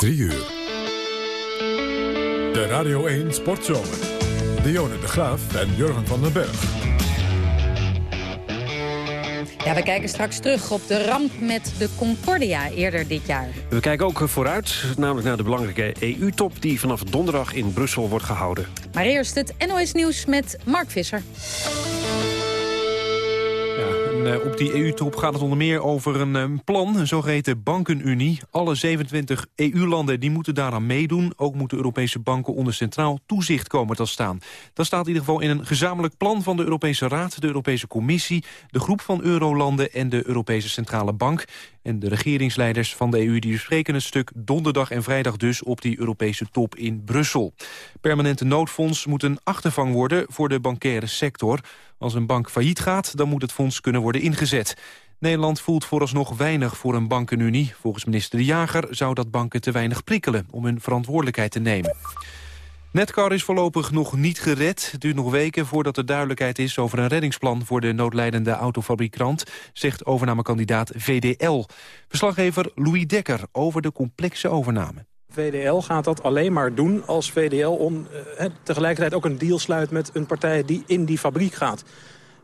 3 uur. De Radio 1 Sportzomer. Dionne de Graaf en Jurgen van den Berg. Ja, we kijken straks terug op de ramp met de Concordia eerder dit jaar. We kijken ook vooruit, namelijk naar de belangrijke EU-top... die vanaf donderdag in Brussel wordt gehouden. Maar eerst het NOS Nieuws met Mark Visser. Eh, op die EU-top gaat het onder meer over een um, plan, een zogeheten bankenunie. Alle 27 EU-landen die moeten daaraan meedoen. Ook moeten Europese banken onder centraal toezicht komen te staan. Dat staat in ieder geval in een gezamenlijk plan van de Europese Raad, de Europese Commissie, de groep van eurolanden en de Europese Centrale Bank. En de regeringsleiders van de EU die bespreken het stuk donderdag en vrijdag dus op die Europese top in Brussel. Permanente noodfonds moet een achtervang worden voor de bankaire sector. Als een bank failliet gaat, dan moet het fonds kunnen worden ingezet. Nederland voelt vooralsnog weinig voor een bankenunie. Volgens minister De Jager zou dat banken te weinig prikkelen om hun verantwoordelijkheid te nemen. Netcar is voorlopig nog niet gered. Het duurt nog weken voordat er duidelijkheid is over een reddingsplan voor de noodlijdende autofabrikant, zegt overnamekandidaat VDL. Verslaggever Louis Dekker over de complexe overname. VDL gaat dat alleen maar doen als VDL on, eh, tegelijkertijd ook een deal sluit met een partij die in die fabriek gaat.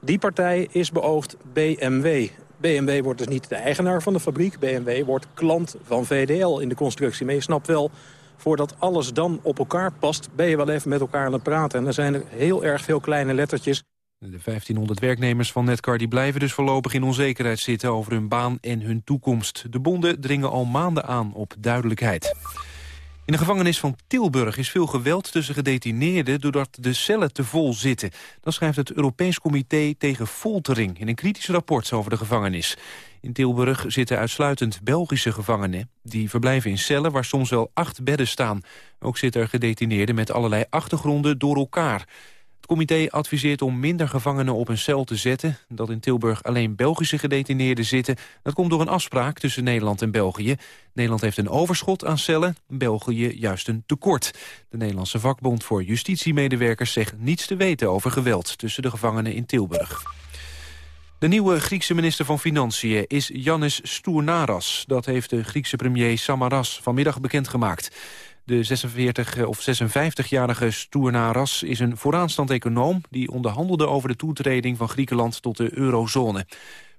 Die partij is beoogd BMW. BMW wordt dus niet de eigenaar van de fabriek. BMW wordt klant van VDL in de constructie. Maar je snapt wel, voordat alles dan op elkaar past... ben je wel even met elkaar aan het praten. En er zijn er heel erg veel kleine lettertjes. De 1500 werknemers van Netcar die blijven dus voorlopig in onzekerheid zitten... over hun baan en hun toekomst. De bonden dringen al maanden aan op duidelijkheid. In de gevangenis van Tilburg is veel geweld tussen gedetineerden... doordat de cellen te vol zitten. Dat schrijft het Europees Comité tegen Foltering... in een kritisch rapport over de gevangenis. In Tilburg zitten uitsluitend Belgische gevangenen. Die verblijven in cellen waar soms wel acht bedden staan. Ook zitten er gedetineerden met allerlei achtergronden door elkaar. Het comité adviseert om minder gevangenen op een cel te zetten. Dat in Tilburg alleen Belgische gedetineerden zitten... dat komt door een afspraak tussen Nederland en België. Nederland heeft een overschot aan cellen, België juist een tekort. De Nederlandse vakbond voor justitiemedewerkers zegt niets te weten over geweld... tussen de gevangenen in Tilburg. De nieuwe Griekse minister van Financiën is Yannis Stournaras. Dat heeft de Griekse premier Samaras vanmiddag bekendgemaakt. De 46 of 56-jarige Stournaras is een vooraanstaand econoom... die onderhandelde over de toetreding van Griekenland tot de eurozone.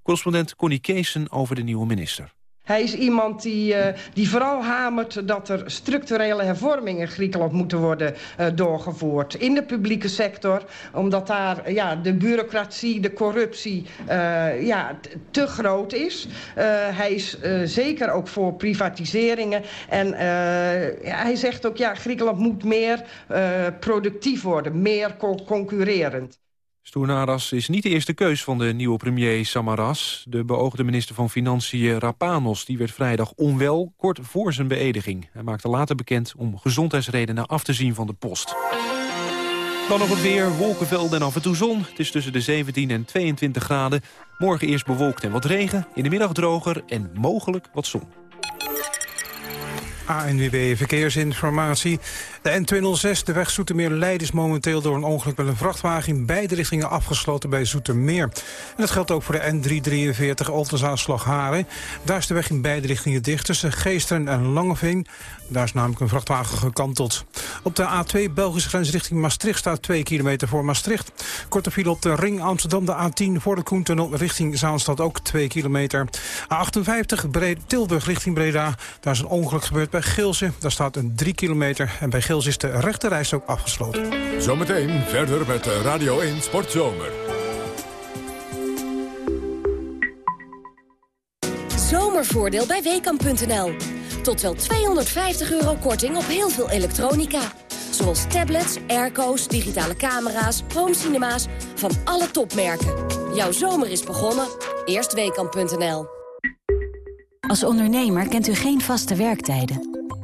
Correspondent Connie Keesen over de nieuwe minister. Hij is iemand die, uh, die vooral hamert dat er structurele hervormingen in Griekenland moeten worden uh, doorgevoerd. In de publieke sector, omdat daar ja, de bureaucratie, de corruptie uh, ja, te groot is. hij is zeker ook voor privatiseringen. En hij zegt ook, ja, Griekenland moet meer productief worden, meer co concurrerend. Stournaras is niet de eerste keus van de nieuwe premier Samaras. De beoogde minister van Financiën Rapanos die werd vrijdag onwel... kort voor zijn beëdiging. Hij maakte later bekend om gezondheidsredenen af te zien van de post. Dan nog het weer, wolkenvelden en af en toe zon. Het is tussen de 17 en 22 graden. Morgen eerst bewolkt en wat regen, in de middag droger en mogelijk wat zon. ANWB Verkeersinformatie. De N206, de weg Zoetermeer-Leiden, is momenteel door een ongeluk met een vrachtwagen in beide richtingen afgesloten bij Zoetermeer. En dat geldt ook voor de N343 Oldenzaanslag Haren. Daar is de weg in beide richtingen dicht tussen Geesteren en Langeveen. Daar is namelijk een vrachtwagen gekanteld. Op de A2 Belgische grens richting Maastricht staat 2 kilometer voor Maastricht. Korte file op de ring Amsterdam, de A10 voor de Koentunnel richting Zaanstad ook 2 kilometer. A58 Tilburg richting Breda. Daar is een ongeluk gebeurd bij Gilze. Daar staat een 3 kilometer en bij Is de rechte ook afgesloten. Zometeen verder met Radio 1 Sportzomer. Zomervoordeel bij Weekamp.nl. Tot wel 250 euro korting op heel veel elektronica. Zoals tablets, airco's, digitale camera's, homecinema's van alle topmerken. Jouw zomer is begonnen. Eerstweekam.nl Als ondernemer kent u geen vaste werktijden.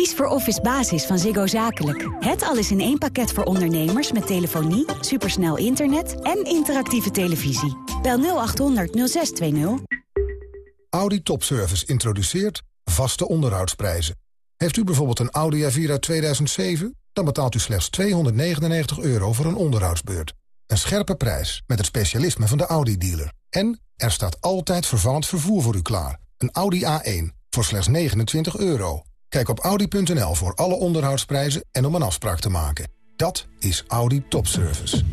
Kies voor Office Basis van Ziggo Zakelijk. Het alles in één pakket voor ondernemers met telefonie, supersnel internet en interactieve televisie. Bel 0800 0620. Audi Topservice introduceert vaste onderhoudsprijzen. Heeft u bijvoorbeeld een Audi A4 uit 2007? Dan betaalt u slechts 299 euro voor een onderhoudsbeurt. Een scherpe prijs met het specialisme van de Audi-dealer. En er staat altijd vervallend vervoer voor u klaar. Een Audi A1 voor slechts 29 euro. Kijk op Audi.nl voor alle onderhoudsprijzen en om een afspraak te maken. Dat is Audi Topservice.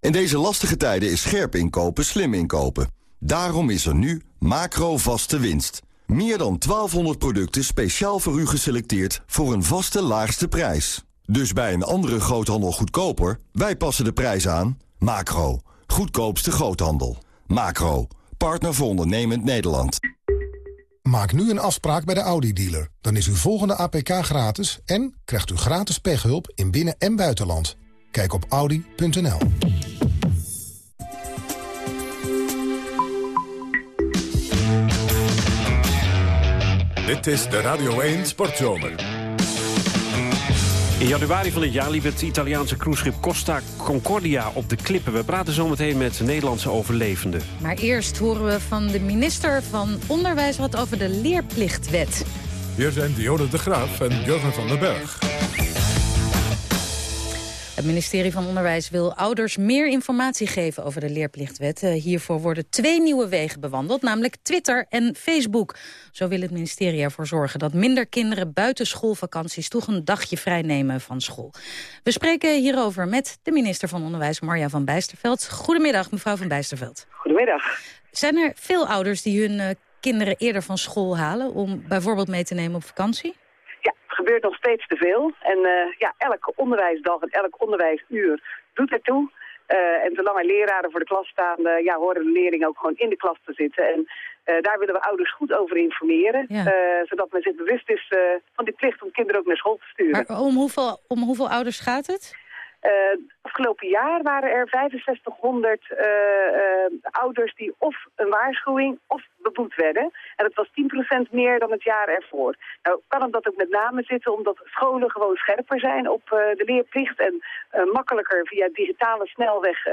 In deze lastige tijden is scherp inkopen slim inkopen. Daarom is er nu macro vaste winst. Meer dan 1200 producten speciaal voor u geselecteerd voor een vaste laagste prijs. Dus bij een andere groothandel goedkoper, wij passen de prijs aan. Macro, goedkoopste groothandel. Macro, partner voor ondernemend Nederland. Maak nu een afspraak bij de Audi-dealer. Dan is uw volgende APK gratis en krijgt u gratis pechhulp in binnen- en buitenland. Kijk op audi.nl. Dit is de Radio 1 Sportzomer. In januari van dit jaar liep het Italiaanse cruiseschip Costa Concordia op de klippen. We praten zometeen met Nederlandse overlevenden. Maar eerst horen we van de minister van Onderwijs wat over de leerplichtwet. Hier zijn Dionne de Graaf en Jurgen van den Berg. Het ministerie van Onderwijs wil ouders meer informatie geven over de leerplichtwet. Uh, hiervoor worden twee nieuwe wegen bewandeld, namelijk Twitter en Facebook. Zo wil het ministerie ervoor zorgen dat minder kinderen buiten schoolvakanties toch een dagje vrij nemen van school. We spreken hierover met de minister van Onderwijs, Marja van Bijsterveld. Goedemiddag, mevrouw van Bijsterveld. Goedemiddag. Zijn er veel ouders die hun uh, kinderen eerder van school halen om bijvoorbeeld mee te nemen op vakantie? Gebeurt nog steeds te veel. En uh, ja, elke onderwijsdag en elk onderwijsuur doet ertoe. Uh, en zolang er leraren voor de klas staan, uh, ja, horen de leerlingen ook gewoon in de klas te zitten. En daar willen we ouders goed over informeren. Ja. zodat men zich bewust is van die plicht om kinderen ook naar school te sturen. Maar om hoeveel, om hoeveel ouders gaat het? Afgelopen jaar waren er 6500 uh, uh, ouders die of een waarschuwing of beboet werden. En dat was 10% meer dan het jaar ervoor. Nou kan dat ook met name zitten omdat scholen gewoon scherper zijn op de leerplicht. En makkelijker via digitale snelweg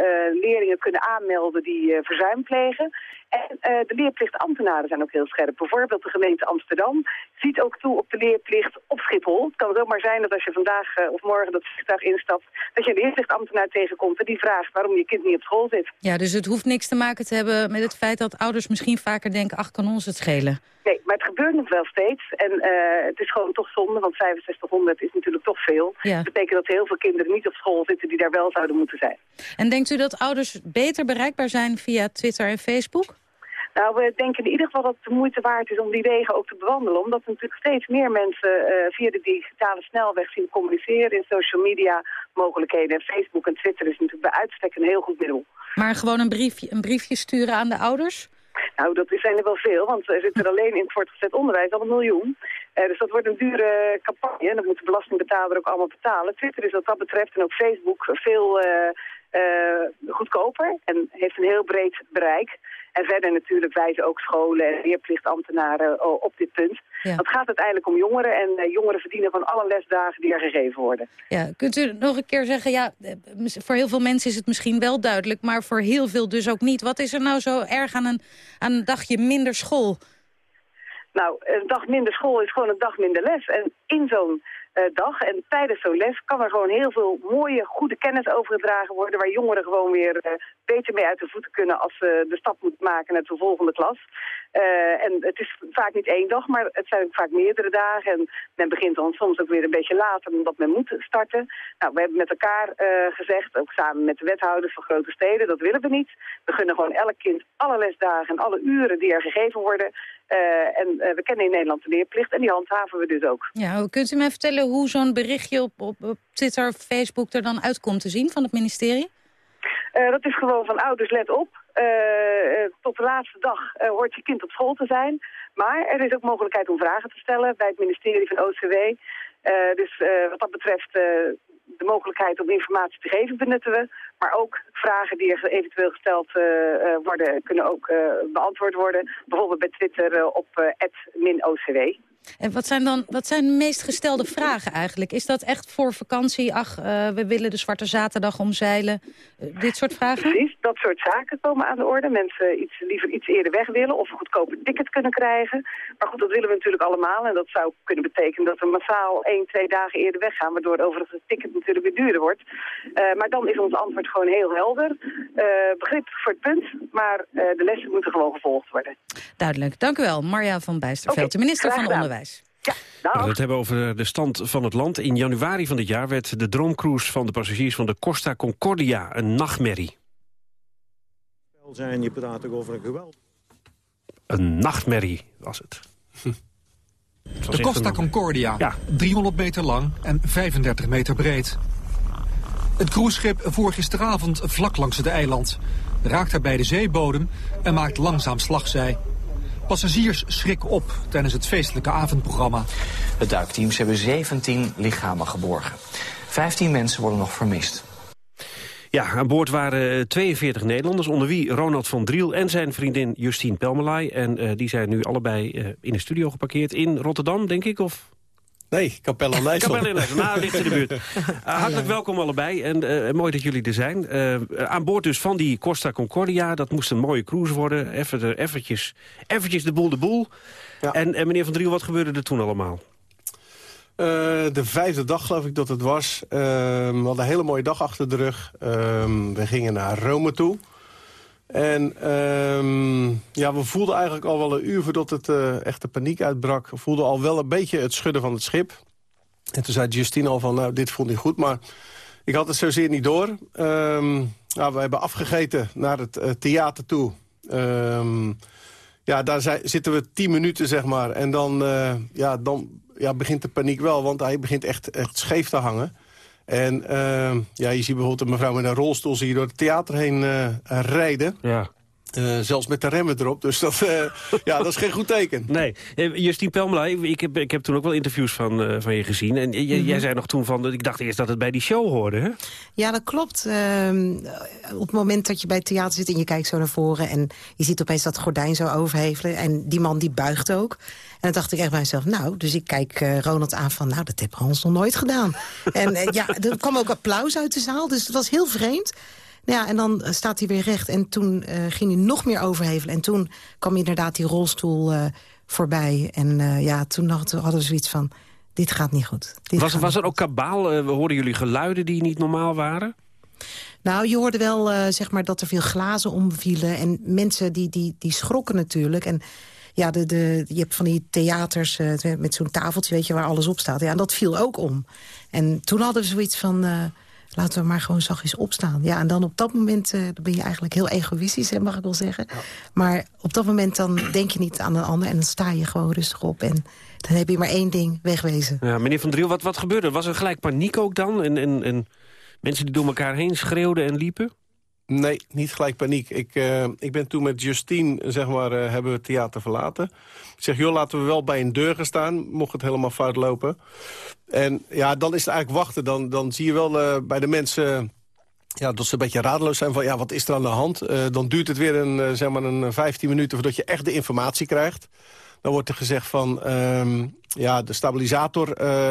leerlingen kunnen aanmelden die verzuim plegen. En de leerplichtambtenaren zijn ook heel scherp. Bijvoorbeeld de gemeente Amsterdam ziet ook toe op de leerplicht op Schiphol. Het kan ook maar zijn dat als je vandaag of morgen dat vliegtuig instapt... dat je een leerplichtambtenaar tegenkomt en die vraagt waarom je kind niet op school zit. Ja, dus het hoeft niks te maken te hebben met het feit dat ouders misschien vaker denken... ach, kan ons het schelen? Nee, maar het gebeurt nog wel steeds. En uh, het is gewoon toch zonde, want 6500 is natuurlijk toch veel. Ja. Dat betekent dat heel veel kinderen niet op school zitten die daar wel zouden moeten zijn. En denkt u dat ouders beter bereikbaar zijn via Twitter en Facebook? Nou, we denken in ieder geval dat het de moeite waard is om die wegen ook te bewandelen. Omdat er natuurlijk steeds meer mensen uh, via de digitale snelweg zien communiceren in social media mogelijkheden. En Facebook en Twitter is natuurlijk bij uitstek een heel goed middel. Maar gewoon een briefje, een briefje sturen aan de ouders? Nou, dat zijn er wel veel, want er zit er alleen in het voortgezet onderwijs al een miljoen. Uh, dus dat wordt een dure campagne en dat moet de belastingbetaler ook allemaal betalen. Twitter is wat dat betreft en ook Facebook veel uh, goedkoper en heeft een heel breed bereik. En verder natuurlijk wijzen ook scholen en leerplichtambtenaren op dit punt. Ja. Het gaat uiteindelijk om jongeren en uh, jongeren verdienen van alle lesdagen die er gegeven worden. Ja, kunt u nog een keer zeggen, ja, voor heel veel mensen is het misschien wel duidelijk, maar voor heel veel dus ook niet. Wat is er nou zo erg aan een, aan een dagje minder school? Nou, een dag minder school is gewoon een dag minder les. En in zo'n dag en tijdens zo'n les kan er gewoon heel veel mooie, goede kennis overgedragen worden... waar jongeren gewoon weer uh, beter mee uit de voeten kunnen als ze de stap moeten maken naar de volgende klas. Uh, en het is vaak niet één dag, maar het zijn ook vaak meerdere dagen. En men begint dan soms ook weer een beetje later omdat men moet starten. Nou, we hebben met elkaar gezegd, ook samen met de wethouders van grote steden, dat willen we niet. We gunnen gewoon elk kind alle lesdagen en alle uren die er gegeven worden... Uh, en we kennen in Nederland de leerplicht en die handhaven we dus ook. Ja, kunt u mij vertellen hoe zo'n berichtje op, op, op, Twitter of Facebook er dan uitkomt te zien van het ministerie? Dat is gewoon van ouders let op. tot de laatste dag hoort je kind op school te zijn. Maar er is ook mogelijkheid om vragen te stellen bij het ministerie van OCW. dus wat dat betreft de mogelijkheid om informatie te geven benutten we. Maar ook vragen die er eventueel gesteld uh, worden, kunnen ook uh, beantwoord worden. Bijvoorbeeld bij Twitter op @minocw. En wat zijn dan wat zijn de meest gestelde vragen eigenlijk? Is dat echt voor vakantie? Ach, uh, we willen de Zwarte Zaterdag omzeilen. Uh, dit soort vragen? Precies, dat soort zaken komen aan de orde. Mensen iets, liever iets eerder weg willen of een goedkope ticket kunnen krijgen. Maar goed, dat willen we natuurlijk allemaal. En dat zou kunnen betekenen dat we massaal één, twee dagen eerder weggaan. Waardoor overigens het ticket natuurlijk weer duurder wordt. Uh, maar dan is ons antwoord gewoon heel helder. begrip voor het punt, maar de lessen moeten gewoon gevolgd worden. Duidelijk. Dank u wel, Marja van Bijsterveld, okay, de minister van Onderwijs. Ja, we gaan het hebben over de stand van het land. In januari van dit jaar werd de droomcruise van de passagiers van de Costa Concordia een nachtmerrie. Zijn, je praat ook over een geweld. Een nachtmerrie was het. de Costa Concordia, ja. 300 meter lang en 35 meter breed. Het cruiseschip voer gisteravond vlak langs het eiland. Raakt daar bij de zeebodem en maakt langzaam slagzij. Passagiers schrikken op tijdens het feestelijke avondprogramma. De duikteams hebben 17 lichamen geborgen. 15 mensen worden nog vermist. Ja, aan boord waren 42 Nederlanders, onder wie Ronald van Driel en zijn vriendin Justine Pelmelay. En uh, die zijn nu allebei uh, in de studio geparkeerd in Rotterdam, denk ik, of... Nee, Capelle Leijssel. Capelle Leijssel, nou, ligt in de buurt. Uh, hartelijk welkom allebei en uh, mooi dat jullie er zijn. Uh, aan boord dus van die Costa Concordia, dat moest een mooie cruise worden. Even de, eventjes, eventjes de boel de boel. Ja. En, en meneer Van Driel, wat gebeurde er toen allemaal? de vijfde dag geloof ik dat het was. we hadden een hele mooie dag achter de rug. we gingen naar Rome toe. En um, ja, we voelden eigenlijk al wel een uur voordat het uh, echt de paniek uitbrak... we voelden al wel een beetje het schudden van het schip. En toen zei Justine al van, nou, dit vond ik goed, maar ik had het zozeer niet door. Um, nou, we hebben afgegeten naar het uh, theater toe. Um, ja, daar zitten we tien minuten, zeg maar. En dan, uh, ja, dan ja, begint de paniek wel, want hij begint echt, echt scheef te hangen. En uh, ja, je ziet bijvoorbeeld een mevrouw met een rolstoel... zie door het theater heen uh, rijden. Ja. Uh, zelfs met de remmen erop. Dus dat, uh, ja, dat is geen goed teken. Nee. Justine Pelmela, ik heb, ik heb toen ook wel interviews van, uh, van je gezien. En mm -hmm. jij zei nog toen van, ik dacht eerst dat het bij die show hoorde, hè? Ja, dat klopt. Uh, op het moment dat je bij het theater zit en je kijkt zo naar voren... en je ziet opeens dat gordijn zo overhevelen... en die man die buigt ook. En dan dacht ik echt bij mezelf, nou, dus ik kijk uh, Ronald aan van... nou, dat heeft Hans nog nooit gedaan. en uh, ja, er kwam ook applaus uit de zaal, dus het was heel vreemd. Nou ja, en dan staat hij weer recht. En toen uh, ging hij nog meer overhevelen. En toen kwam inderdaad die rolstoel uh, voorbij. En uh, ja, toen hadden we zoiets van, dit gaat niet goed. Dit was, was er ook kabaal? we hoorden jullie geluiden die niet normaal waren? Nou, je hoorde wel zeg maar dat er veel glazen omvielen. En mensen die, die, die schrokken natuurlijk. En ja, de, de, je hebt van die theaters met zo'n tafeltje weet je, waar alles op staat. Ja, en dat viel ook om. En toen hadden we zoiets van laten we maar gewoon zachtjes opstaan. Ja, en dan op dat moment uh, dan ben je eigenlijk heel egoïstisch, hè, mag ik wel zeggen. Maar op dat moment dan denk je niet aan een ander... en dan sta je gewoon rustig op en dan heb je maar één ding, wegwezen. Ja, meneer Van Driel, wat, wat gebeurde? Was er gelijk paniek ook dan? En, en, en mensen die door elkaar heen schreeuwden en liepen? Nee, niet gelijk paniek. Ik, uh, ik ben toen met Justine, zeg maar, uh, hebben we het theater verlaten. Ik zeg, joh, laten we wel bij een deur gaan staan, mocht het helemaal fout lopen. En ja, dan is het eigenlijk wachten. Dan, dan zie je wel uh, bij de mensen ja, dat ze een beetje radeloos zijn van, ja, wat is er aan de hand? dan duurt het weer een, zeg maar een 15 minuten voordat je echt de informatie krijgt. Dan wordt er gezegd van, ehm, ja, de stabilisator,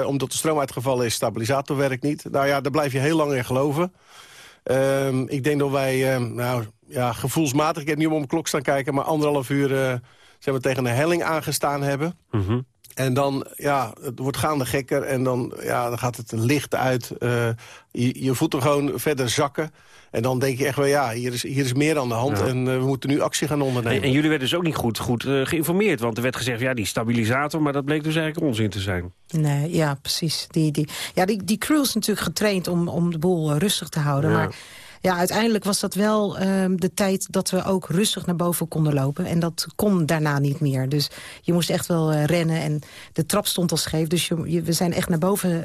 omdat de stroom uitgevallen is, stabilisator werkt niet. Nou ja, daar blijf je heel lang in geloven. Um, ik denk dat wij, um, nou ja, gevoelsmatig, ik heb niet om mijn klok staan kijken... maar anderhalf uur uh, zijn we tegen een helling aangestaan hebben. Mm -hmm. En dan, ja, het wordt gaande gekker en dan, ja, dan gaat het licht uit. Uh, je, je voelt hem gewoon verder zakken. En dan denk je echt wel, ja, hier is, hier is meer aan de hand... Ja. en uh, we moeten nu actie gaan ondernemen. En, en, jullie werden dus ook niet goed, goed uh, geïnformeerd... want er werd gezegd, ja, die stabilisator... maar dat bleek dus eigenlijk onzin te zijn. Nee, ja, precies. Die, die, ja, die, die crew is natuurlijk getraind om, om de boel uh, rustig te houden. Ja. Maar ja, uiteindelijk was dat wel uh, de tijd dat we ook rustig naar boven konden lopen. En dat kon daarna niet meer. Dus je moest echt wel uh, rennen en de trap stond al scheef. Dus je, je, we zijn echt naar boven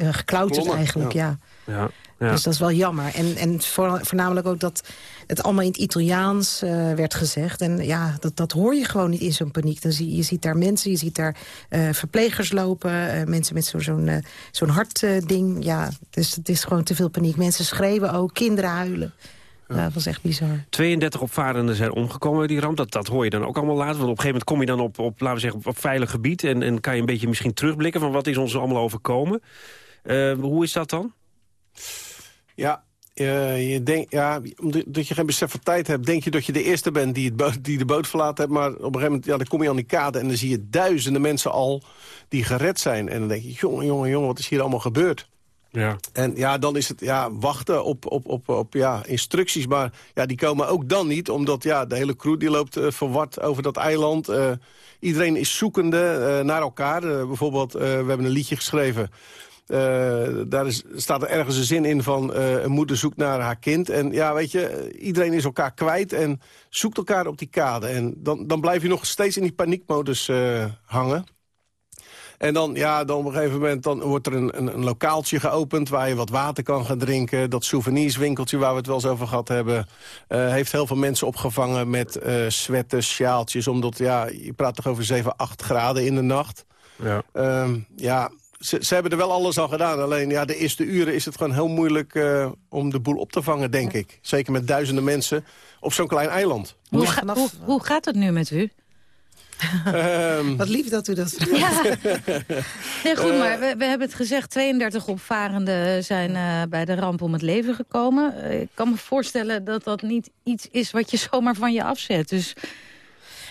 uh, geklauterd eigenlijk, ja. ja. ja. Ja. Dus dat is wel jammer. En, en voor, voornamelijk ook dat het allemaal in het Italiaans uh, werd gezegd. En ja, dat, dat hoor je gewoon niet in zo'n paniek. Dan zie, je ziet daar mensen, je ziet daar uh, verplegers lopen. Uh, mensen met zo'n zo'n zo'n hartding. ja, dus het is gewoon te veel paniek. Mensen schreeuwen ook, kinderen huilen. dat was echt bizar. 32 opvarenden zijn omgekomen bij die ramp. Dat, dat hoor je dan ook allemaal later. Want op een gegeven moment kom je dan op, op laten we zeggen, op, veilig gebied... En, en kan je een beetje misschien terugblikken van wat is ons allemaal overkomen. Hoe is dat dan? Ja, uh, je denkt, ja, omdat je geen besef van tijd hebt... denk je dat je de eerste bent die, het die de boot verlaten hebt. Maar op een gegeven moment ja, dan kom je aan die kade... en dan zie je duizenden mensen al die gered zijn. En dan denk je, jongen, jongen, jongen, wat is hier allemaal gebeurd? Ja. En ja, dan is het ja, wachten op, op, op, op ja, instructies. Maar ja, die komen ook dan niet, omdat ja, de hele crew die loopt uh, verward over dat eiland. Uh, iedereen is zoekende naar elkaar. bijvoorbeeld, we hebben een liedje geschreven... Uh, daar is, staat er ergens een zin in van uh, een moeder zoekt naar haar kind. En ja, weet je, iedereen is elkaar kwijt en zoekt elkaar op die kade. En dan, dan blijf je nog steeds in die paniekmodus hangen. En dan, ja, dan op een gegeven moment dan wordt er een, een, een, lokaaltje geopend... waar je wat water kan gaan drinken. Dat souvenirswinkeltje waar we het wel eens over gehad hebben... Uh, heeft heel veel mensen opgevangen met uh, sweaters, sjaaltjes. Omdat, ja, je praat toch over 7, 8 graden in de nacht. Ja, uh, ja ze, ze, hebben er wel alles al gedaan. Alleen ja, de eerste uren is het gewoon heel moeilijk uh, om de boel op te vangen, denk ik. Zeker met duizenden mensen op zo'n klein eiland. Hoe, ga, hoe, hoe, gaat het nu met u? Um, Wat lief dat u dat vraagt. Ja. Nee, goed, maar we, we, hebben het gezegd. 32 opvarenden zijn uh, bij de ramp om het leven gekomen. Uh, ik kan me voorstellen dat dat niet iets is wat je zomaar van je afzet. Dus...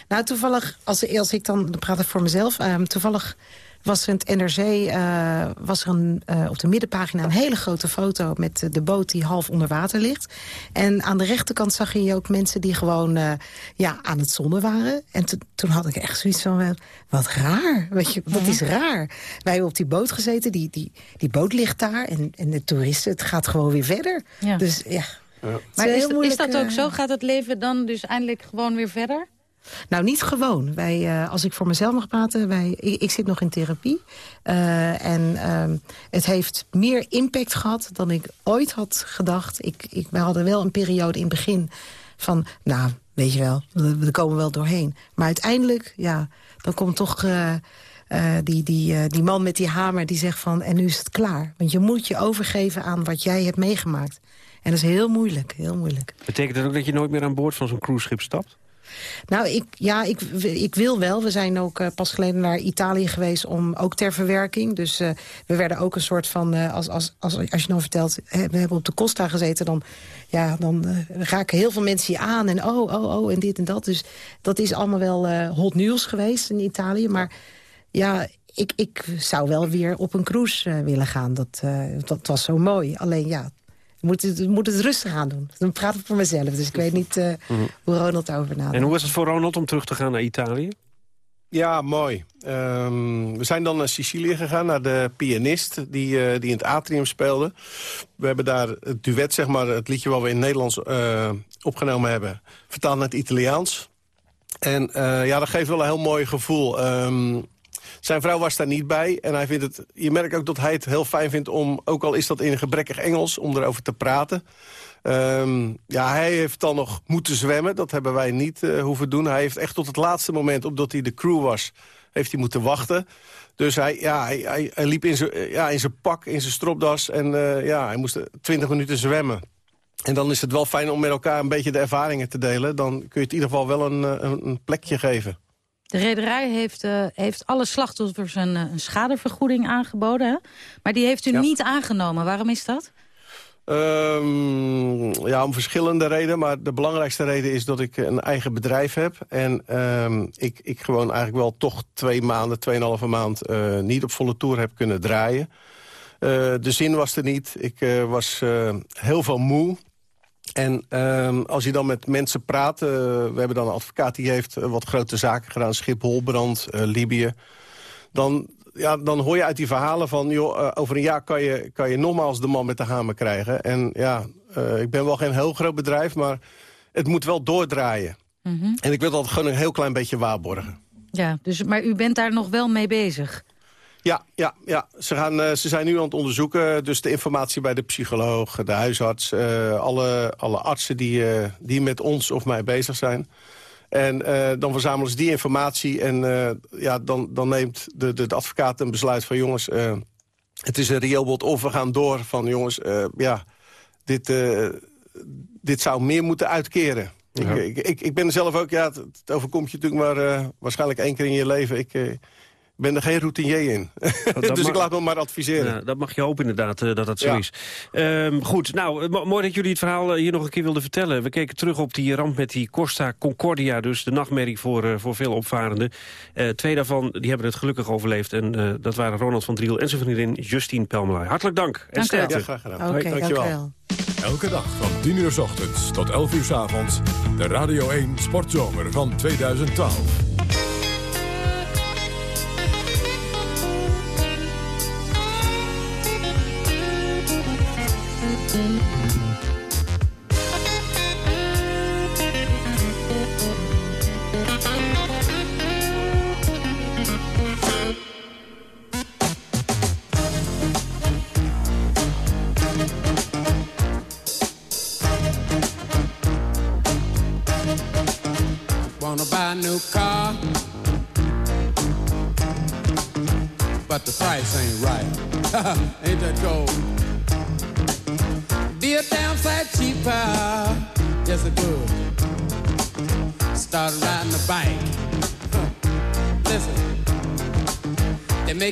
Nou, toevallig, als, als ik dan, dan praat ik voor mezelf... Um, toevallig was er in het NRC uh, was er een, uh, op de middenpagina een hele grote foto... met de boot die half onder water ligt. En aan de rechterkant zag je ook mensen die gewoon uh, ja, aan het zonnen waren. En toen had ik echt zoiets van, wat raar. Weet je, wat is raar. Wij hebben op die boot gezeten, die, die, die boot ligt daar... en, en de toeristen, het gaat gewoon weer verder. Ja. Dus ja... Ja. Maar is, is, dat ook zo? Gaat het leven dan dus eindelijk gewoon weer verder? Nou, niet gewoon. Wij, uh, als ik voor mezelf mag praten, wij, ik, zit nog in therapie. Uh, en uh, het heeft meer impact gehad dan ik ooit had gedacht. Ik, ik, hadden wel een periode in het begin van... nou, weet je wel, we, komen wel doorheen. Maar uiteindelijk, ja, dan komt toch... Uh, die, die, die man met die hamer die zegt van... en nu is het klaar. Want je moet je overgeven aan wat jij hebt meegemaakt. En dat is heel moeilijk, heel moeilijk. Betekent dat ook dat je nooit meer aan boord van zo'n cruiseschip stapt? Nou, ik, ja, ik, ik wil wel. We zijn ook uh, pas geleden naar Italië geweest om ook ter verwerking. Dus uh, we werden ook een soort van, uh, als, als, als, als je nou vertelt... We hebben op de Costa gezeten, dan, ja, dan raken heel veel mensen je aan. En oh, oh, oh, en dit en dat. Dus dat is allemaal wel hot nieuws geweest in Italië. Maar ja, ik, ik zou wel weer op een cruise willen gaan. Dat, dat was zo mooi. Alleen ja, moet het, moet het rustig aan doen. Dan praat ik voor mezelf, dus ik weet niet uh, mm. hoe Ronald over nadenkt. En hoe is het voor Ronald om terug te gaan naar Italië? Ja, mooi. Um, we zijn dan naar Sicilië gegaan, naar de pianist die, uh, die in het atrium speelde. We hebben daar het duet, zeg maar, het liedje wat we in het Nederlands uh, opgenomen hebben... vertaald naar het Italiaans. En ja, dat geeft wel een heel mooi gevoel. Um, zijn vrouw was daar niet bij. En hij vindt het, je merkt ook dat hij het heel fijn vindt om, ook al is dat in gebrekkig Engels, om erover te praten. Um, ja, hij heeft dan nog moeten zwemmen. Dat hebben wij niet uh, hoeven doen. Hij heeft echt tot het laatste moment, omdat hij de crew was, heeft hij moeten wachten. Dus hij, ja, hij, hij, liep in zijn ja, in pak, in zijn stropdas. En uh, ja, hij moest 20 minuten zwemmen. En dan is het wel fijn om met elkaar een beetje de ervaringen te delen. Dan kun je het in ieder geval wel eh, een, een plekje geven. De rederij heeft, uh, heeft alle slachtoffers een, een schadevergoeding aangeboden. Hè? Maar die heeft u niet aangenomen. Waarom is dat? Um, ja, om verschillende redenen. Maar de belangrijkste reden is dat ik een eigen bedrijf heb. En um, ik, ik gewoon eigenlijk wel toch twee maanden, tweeënhalve maand... Uh, niet op volle toer heb kunnen draaien. Uh, de zin was er niet. Ik was heel veel moe. En um, als je dan met mensen praat... Uh, we hebben dan een advocaat die heeft uh, wat grote zaken gedaan... Schiphol, brand, uh, Libië. Dan, ja, dan hoor je uit die verhalen van... joh, over een jaar kan je, kan je nogmaals de man met de hamer krijgen. En ja, ik ben wel geen heel groot bedrijf... maar het moet wel doordraaien. Mm -hmm. En ik wil dat gewoon een heel klein beetje waarborgen. Ja, dus, maar u bent daar nog wel mee bezig? Ja, ja, ja. Ze, gaan, uh, ze zijn nu aan het onderzoeken. Dus de informatie bij de psycholoog, de huisarts... Uh, alle, alle artsen die, uh, die met ons of mij bezig zijn. En dan verzamelen ze die informatie... en ja, dan, dan neemt de, de, de, advocaat een besluit van... jongens, het is een reëel bod of we gaan door van... jongens, ja, dit, dit zou meer moeten uitkeren. Ik, ik, ik, ben zelf ook, ja, het, overkomt je natuurlijk maar waarschijnlijk één keer in je leven. Ik, ben er geen routinier in. dus ik laat me maar adviseren. Ja, dat mag je hopen inderdaad, uh, dat dat zo is. Um, goed, nou, mooi dat jullie het verhaal hier nog een keer wilden vertellen. We keken terug op die ramp met die Costa Concordia, dus de nachtmerrie voor, voor veel opvarenden. twee daarvan die hebben het gelukkig overleefd. En dat waren Ronald van Driel en zijn vriendin Justine Pelmelay. Hartelijk dank. En sterkte. Ja, graag gedaan. Okay, dankjewel. Elke dag van 10 uur s ochtends tot 11 uur s avonds. De Radio 1 Sportzomer van 2012.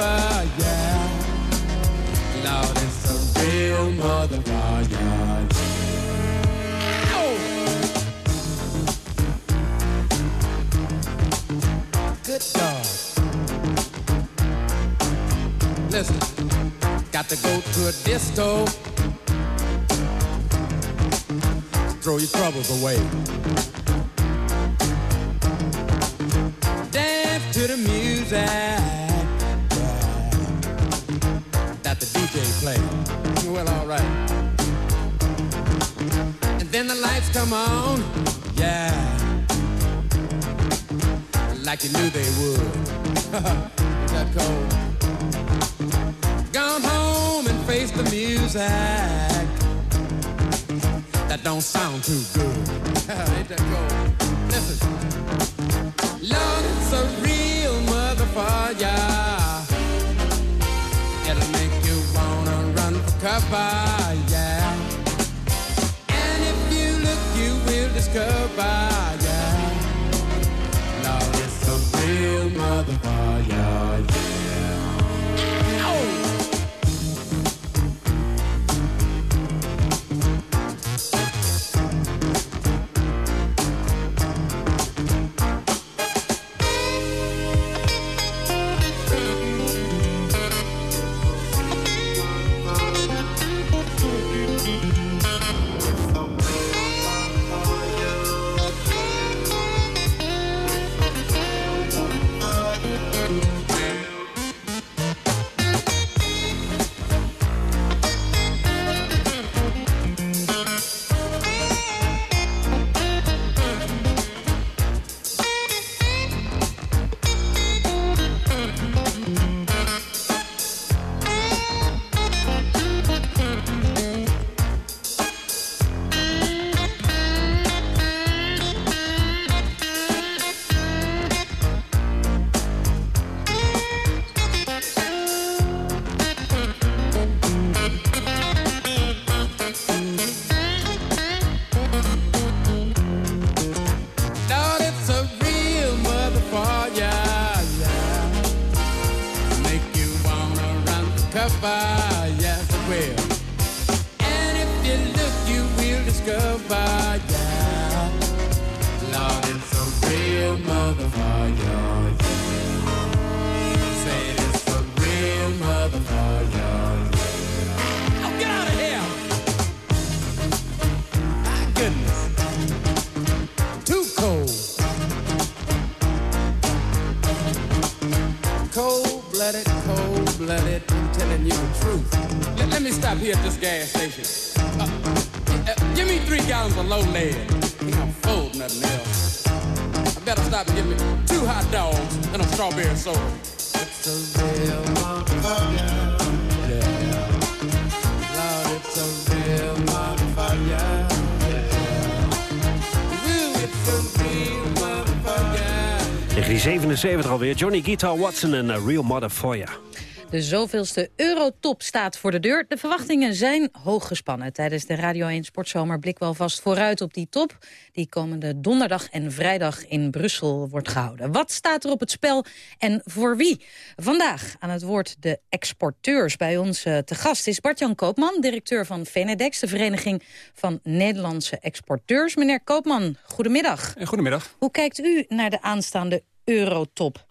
Yeah. Lord, it's a real motherfucker. good dog. Listen, got to go to a disco. Throw your troubles away. Dance to the music DJ play. Well, all right. And then the lights come on. Yeah like you knew they would. that cold. Gone home and face the music. That don't sound too good. Ain't that cold? Listen. Lord, it's a real motherfucker. Run for cover, yeah. And if you look, you will discover. real motherfucker, soda. It's a real motherfucker. Yeah. Lord, it's a real motherfucker. Yeah. Ooh, it's a real motherfucker. 1977 alweer. Johnny Guitar Watson en A Real Mother for ya. De zoveelste Eurotop staat voor de deur. De verwachtingen zijn hoog gespannen. Tijdens de Radio 1 Sportzomer blikken we alvast vooruit op die top... die komende donderdag en vrijdag in Brussel wordt gehouden. Wat staat er op het spel en voor wie? Vandaag aan het woord de exporteurs. Bij ons uh, te gast is Bart-Jan Koopman, directeur van Venedex... de Vereniging van Nederlandse Exporteurs. Meneer Koopman, goedemiddag. Goedemiddag. Hoe kijkt u naar de aanstaande Eurotop?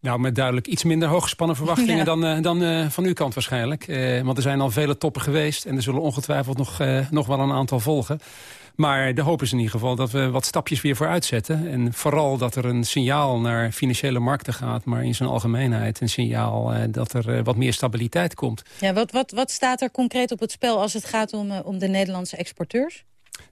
Nou, met duidelijk iets minder hooggespannen verwachtingen ja. dan, uh, dan uh, van uw kant waarschijnlijk. Uh, want er zijn al vele toppen geweest en er zullen ongetwijfeld nog, nog wel een aantal volgen. Maar de hoop is in ieder geval dat we wat stapjes weer vooruit zetten. En vooral dat er een signaal naar financiële markten gaat... maar in zijn algemeenheid een signaal dat er wat meer stabiliteit komt. Ja, wat, wat, wat staat er concreet op het spel als het gaat om, om de Nederlandse exporteurs?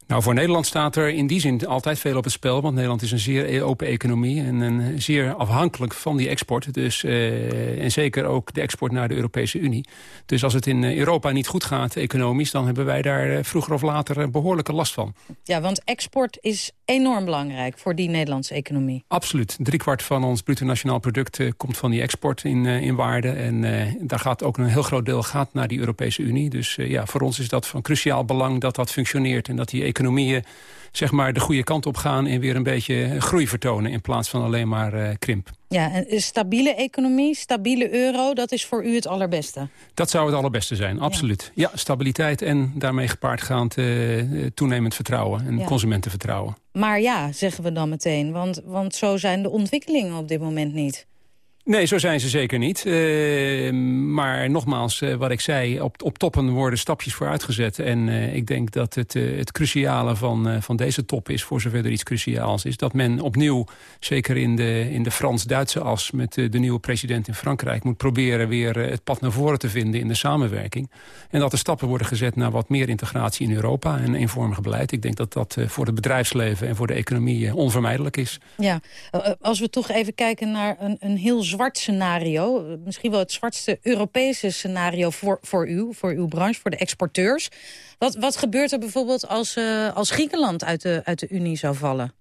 Nou, voor Nederland staat er in die zin altijd veel op het spel. Want Nederland is een zeer open economie en een zeer afhankelijk van die export. Dus, uh, en zeker ook de export naar de Europese Unie. Dus als het in Europa niet goed gaat economisch... dan hebben wij daar vroeger of later behoorlijke last van. Ja, want export is enorm belangrijk voor die Nederlandse economie. Absoluut. Driekwart van ons bruto nationaal product uh, komt van die export in, uh, in waarde. En daar gaat ook een heel groot deel gaat naar die Europese Unie. Dus ja, voor ons is dat van cruciaal belang dat dat functioneert... en dat die economieën zeg maar, de goede kant op gaan... en weer een beetje groei vertonen in plaats van alleen maar uh, krimp. Ja, een stabiele economie, stabiele euro, dat is voor u het allerbeste? Dat zou het allerbeste zijn, absoluut. Ja, ja stabiliteit en daarmee gepaardgaand uh, toenemend vertrouwen en ja. consumentenvertrouwen. Maar ja, zeggen we dan meteen, want, want zo zijn de ontwikkelingen op dit moment niet. Nee, zo zijn ze zeker niet. Uh, maar nogmaals, uh, wat ik zei, op, op toppen worden stapjes voor uitgezet. En uh, ik denk dat het, het cruciale van, van deze top is, voor zover er iets cruciaals is... dat men opnieuw, zeker in de, in de Frans-Duitse as... met de nieuwe president in Frankrijk, moet proberen weer het pad naar voren te vinden in de samenwerking. En dat er stappen worden gezet naar wat meer integratie in Europa en eenvormig beleid. Ik denk dat dat voor het bedrijfsleven en voor de economie onvermijdelijk is. Ja, als we toch even kijken naar een, een heel zwart scenario. Misschien wel het zwartste Europese scenario voor, voor u, voor uw branche, voor de exporteurs. Wat, wat gebeurt er bijvoorbeeld als, uh, als Griekenland uit de, uit de Unie zou vallen?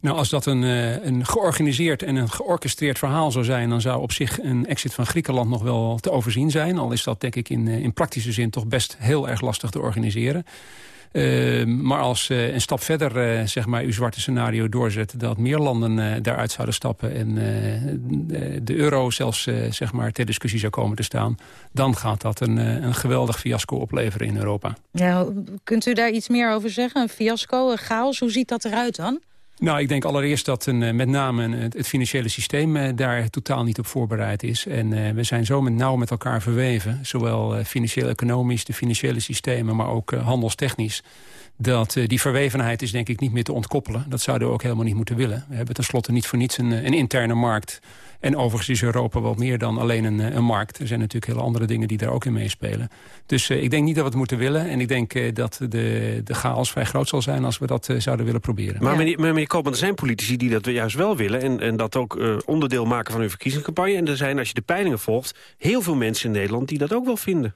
Nou, als dat een, een georganiseerd en een georchestreerd verhaal zou zijn... dan zou op zich een exit van Griekenland nog wel te overzien zijn. Al is dat denk ik in, in praktische zin toch best heel erg lastig te organiseren. Uh, maar als uh, een stap verder uh, zeg maar, uw zwarte scenario doorzet... dat meer landen daaruit zouden stappen en de euro zelfs zeg maar, ter discussie zou komen te staan... dan gaat dat een, een geweldig fiasco opleveren in Europa. Ja, kunt u daar iets meer over zeggen? Een fiasco, een chaos, hoe ziet dat eruit dan? Nou, ik denk allereerst dat een, met name het financiële systeem uh, daar totaal niet op voorbereid is. En uh, we zijn zo met nauw met elkaar verweven. Zowel financieel-economisch, de financiële systemen, maar ook handelstechnisch. Dat die verwevenheid is denk ik niet meer te ontkoppelen. Dat zouden we ook helemaal niet moeten willen. We hebben tenslotte niet voor niets een, een interne markt. En overigens is Europa wel meer dan alleen een, een markt. Er zijn natuurlijk hele andere dingen die daar ook in meespelen. Dus uh, ik denk niet dat we het moeten willen. En ik denk uh, dat de, de chaos vrij groot zal zijn als we dat uh, zouden willen proberen. Maar meneer, meneer Koopman, er zijn politici die dat juist wel willen... en, en dat ook onderdeel maken van hun verkiezingscampagne. En er zijn, als je de peilingen volgt, heel veel mensen in Nederland... die dat ook wel vinden.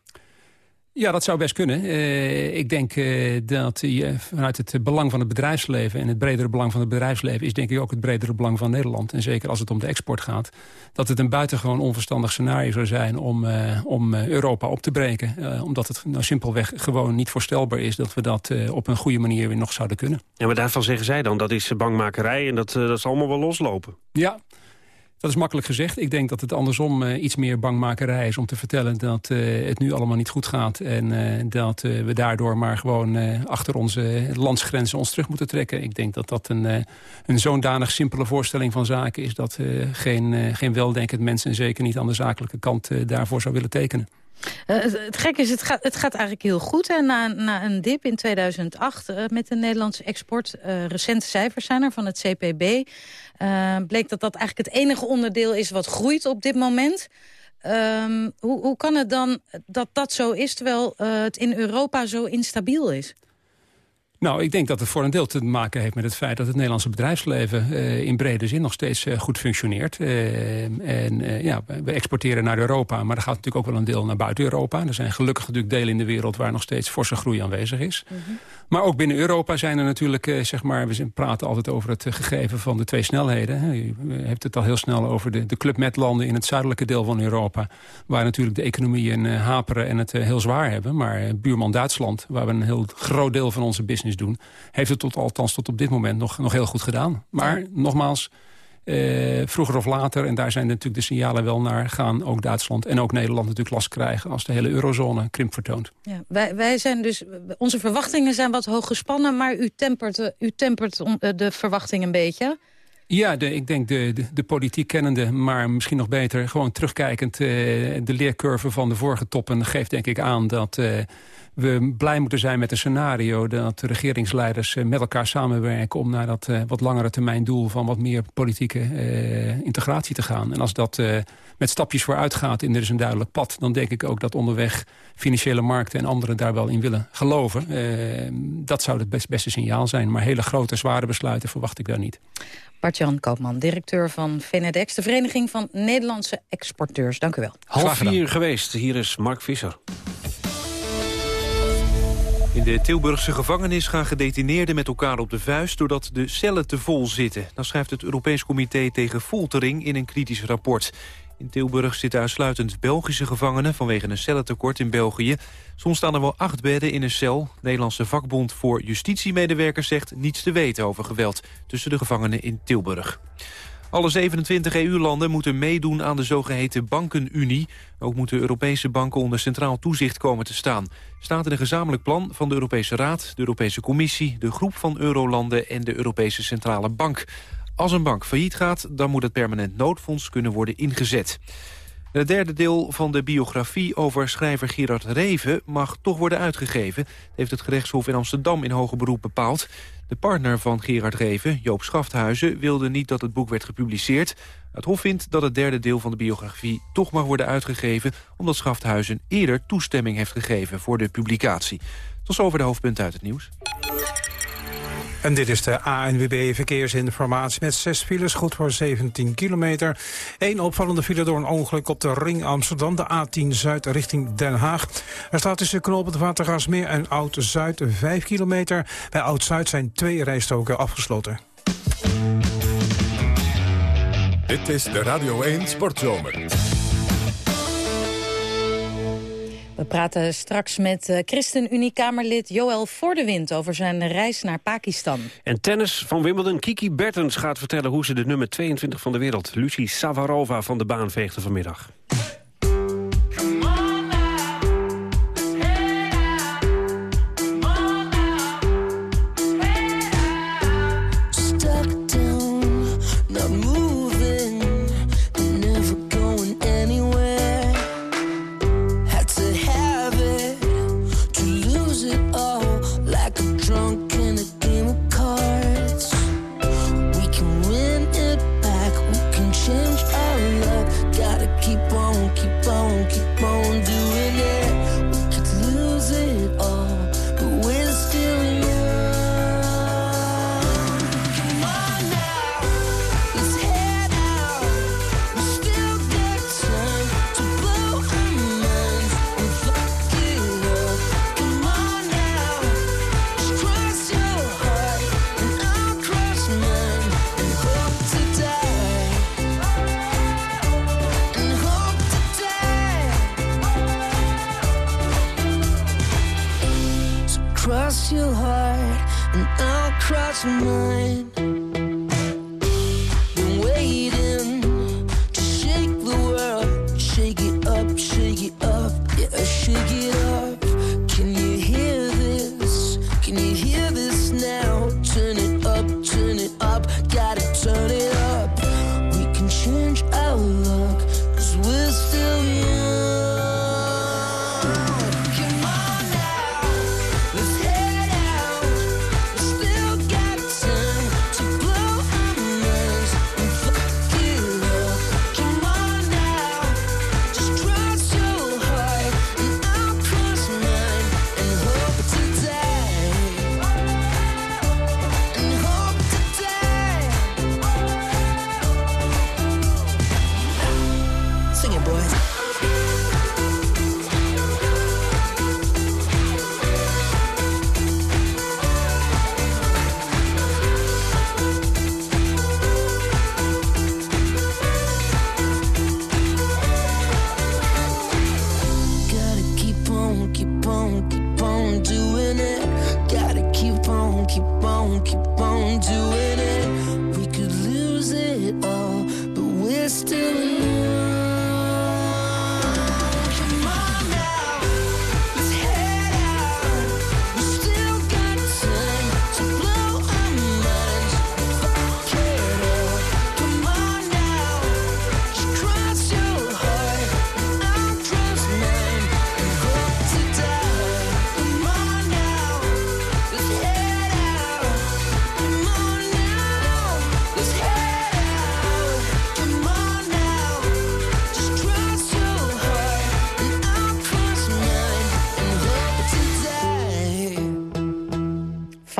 Ja, dat zou best kunnen. Uh, ik denk uh, dat je vanuit het belang van het bedrijfsleven... en het bredere belang van het bedrijfsleven... is denk ik ook het bredere belang van Nederland. En zeker als het om de export gaat. Dat het een buitengewoon onverstandig scenario zou zijn... om, uh, om Europa op te breken. omdat het nou simpelweg gewoon niet voorstelbaar is... dat we dat op een goede manier weer nog zouden kunnen. Ja, maar daarvan zeggen zij dan, dat is bangmakerij... en dat, dat zal allemaal wel loslopen. Ja, dat is makkelijk gezegd. Ik denk dat het andersom uh, iets meer bangmakerij is om te vertellen dat uh, het nu allemaal niet goed gaat. En uh, dat we daardoor maar gewoon achter onze landsgrenzen ons terug moeten trekken. Ik denk dat dat een, een simpele voorstelling van zaken is... dat geen, geen weldenkend mens en zeker niet aan de zakelijke kant daarvoor zou willen tekenen. Het, gekke is, het gaat, het gaat eigenlijk heel goed. Na, na een dip in 2008 uh, met de Nederlandse export. Recente cijfers zijn er van het CPB. Bleek dat dat eigenlijk het enige onderdeel is wat groeit op dit moment. Um, hoe, hoe kan het dan dat dat zo is, terwijl het in Europa zo instabiel is? Nou, ik denk dat het voor een deel te maken heeft met het feit... dat het Nederlandse bedrijfsleven uh, in brede zin nog steeds uh, goed functioneert. Uh, en ja, we exporteren naar Europa, maar er gaat natuurlijk ook wel een deel naar buiten Europa. Er zijn gelukkig natuurlijk delen in de wereld waar nog steeds forse groei aanwezig is. Mm -hmm. Maar ook binnen Europa zijn er natuurlijk, zeg maar... we praten altijd over het gegeven van de twee snelheden. Je hebt het al heel snel over de, de Club Med landen in het zuidelijke deel van Europa... waar natuurlijk de economieën haperen en het heel zwaar hebben. Maar buurman Duitsland, waar we een heel groot deel van onze business doen... heeft het tot, althans tot op dit moment nog, nog heel goed gedaan. Maar nogmaals, eh, vroeger of later... en daar zijn natuurlijk de signalen wel naar... gaan ook Duitsland en ook Nederland natuurlijk last krijgen... als de hele eurozone krimp vertoont. Ja, wij, wij zijn dus, onze verwachtingen zijn wat hoog gespannen... maar u tempert, u tempert de verwachting een beetje... Ja, de, ik denk de, de, de, politiek kennende, maar misschien nog beter... gewoon terugkijkend uh, de leercurve van de vorige toppen... geeft denk ik aan dat uh, we blij moeten zijn met een scenario... dat de regeringsleiders uh, met elkaar samenwerken... om naar dat wat langere termijn doel van wat meer politieke integratie te gaan. En als dat met stapjes vooruit gaat en er is een duidelijk pad... dan denk ik ook dat onderweg financiële markten en anderen daar wel in willen geloven. dat zou het best, beste signaal zijn. Maar hele grote, zware besluiten verwacht ik daar niet. Bart-Jan Koopman, directeur van Venedex... de Vereniging van Nederlandse Exporteurs. Dank u wel. Half vier geweest. Hier is Mark Visser. In de Tilburgse gevangenis gaan gedetineerden met elkaar op de vuist... doordat de cellen te vol zitten. Dat schrijft het Europees Comité tegen Foltering in een kritisch rapport. In Tilburg zitten uitsluitend Belgische gevangenen... vanwege een cellentekort in België. Soms staan er wel acht bedden in een cel. Nederlandse vakbond voor justitiemedewerkers zegt niets te weten over geweld... tussen de gevangenen in Tilburg. Alle 27 EU-landen moeten meedoen aan de zogeheten bankenunie. Ook moeten Europese banken onder centraal toezicht komen te staan. Staat in een gezamenlijk plan van de Europese Raad, de Europese Commissie... de groep van eurolanden en de Europese Centrale Bank. Als een bank failliet gaat, dan moet het permanent noodfonds kunnen worden ingezet. Het derde deel van de biografie over schrijver Gerard Reven mag toch worden uitgegeven. Dat heeft het gerechtshof in Amsterdam in hoger beroep bepaald. De partner van Gerard Reven, Joop Schafthuizen, wilde niet dat het boek werd gepubliceerd. Het hof vindt dat het derde deel van de biografie toch mag worden uitgegeven... omdat Schafthuizen eerder toestemming heeft gegeven voor de publicatie. Tot zover de hoofdpunten uit het nieuws. En dit is de ANWB Verkeersinformatie met zes files, goed voor 17 kilometer. Eén opvallende file door een ongeluk op de Ring Amsterdam, de A10 Zuid richting Den Haag. Er staat tussen knooppunt Watergasmeer en Oud-Zuid 5 kilometer. Bij Oud-Zuid zijn twee rijstoken afgesloten. Dit is de Radio 1 Sportzomer. We praten straks met uh, ChristenUnie-Kamerlid Joël Voordewind... over zijn reis naar Pakistan. En tennis van Wimbledon. Kiki Bertens gaat vertellen hoe ze de nummer 22 van de wereld... Lucie Savarova van de baan veegde vanmiddag.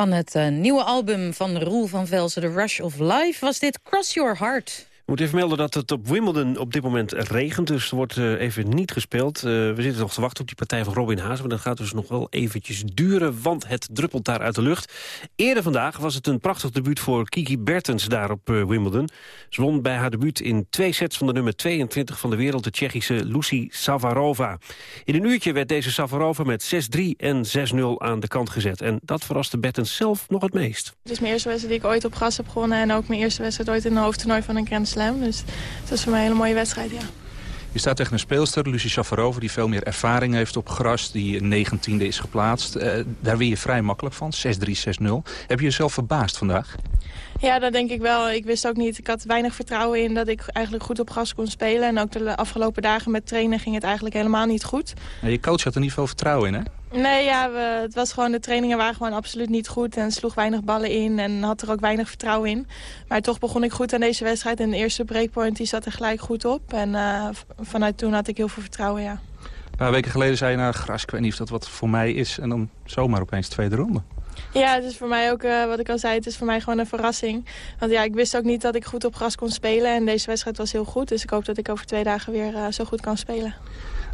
Van het eh, nieuwe album van Roel van Velzen, The Rush of Life... was dit Cross Your Heart. Ik moet even melden dat het op Wimbledon op dit moment regent. Dus er wordt eh, even niet gespeeld. Eh, we zitten nog te wachten op die partij van Robin Haas. Maar dat gaat dus nog wel eventjes duren, want het druppelt daar uit de lucht. Eerder vandaag was het een prachtig debuut voor Kiki Bertens daar op eh, Wimbledon. Ze won bij haar debuut in twee sets van de nummer 22 van de wereld... de Tsjechische Lucy Savarova. In een uurtje werd deze Savarova met 6-3 en 6-0 aan de kant gezet. En dat verraste Bertens zelf nog het meest. Het is mijn eerste wedstrijd die ik ooit op gras heb gewonnen. En ook mijn eerste wedstrijd ooit in een hoofdtoernooi van een Grand Slam. Dus het was voor mij een hele mooie wedstrijd, ja. Je staat tegen een speelster, Lucie Shafarova, die veel meer ervaring heeft op gras. Die 19e is geplaatst. Eh, daar win je vrij makkelijk van, 6-3, 6-0. Heb je jezelf verbaasd vandaag? Ja, dat denk ik wel. Ik wist ook niet. Ik had weinig vertrouwen in dat ik eigenlijk goed op gras kon spelen. En ook de afgelopen dagen met trainen ging het eigenlijk helemaal niet goed. Nou, je coach had er niet veel vertrouwen in, hè? Nee, ja, we, het was gewoon, de trainingen waren gewoon absoluut niet goed. En sloeg weinig ballen in en had er ook weinig vertrouwen in. Maar toch begon ik goed aan deze wedstrijd. En de eerste breakpoint die zat er gelijk goed op. En uh, vanuit toen had ik heel veel vertrouwen, ja. Een paar weken geleden zei je, nou, gras, ik weet niet of dat wat voor mij is. En dan zomaar opeens tweede ronde. Ja, het is voor mij ook, uh, wat ik al zei, het is voor mij gewoon een verrassing. Want ja, ik wist ook niet dat ik goed op gras kon spelen. En deze wedstrijd was heel goed. Dus ik hoop dat ik over twee dagen weer uh, zo goed kan spelen.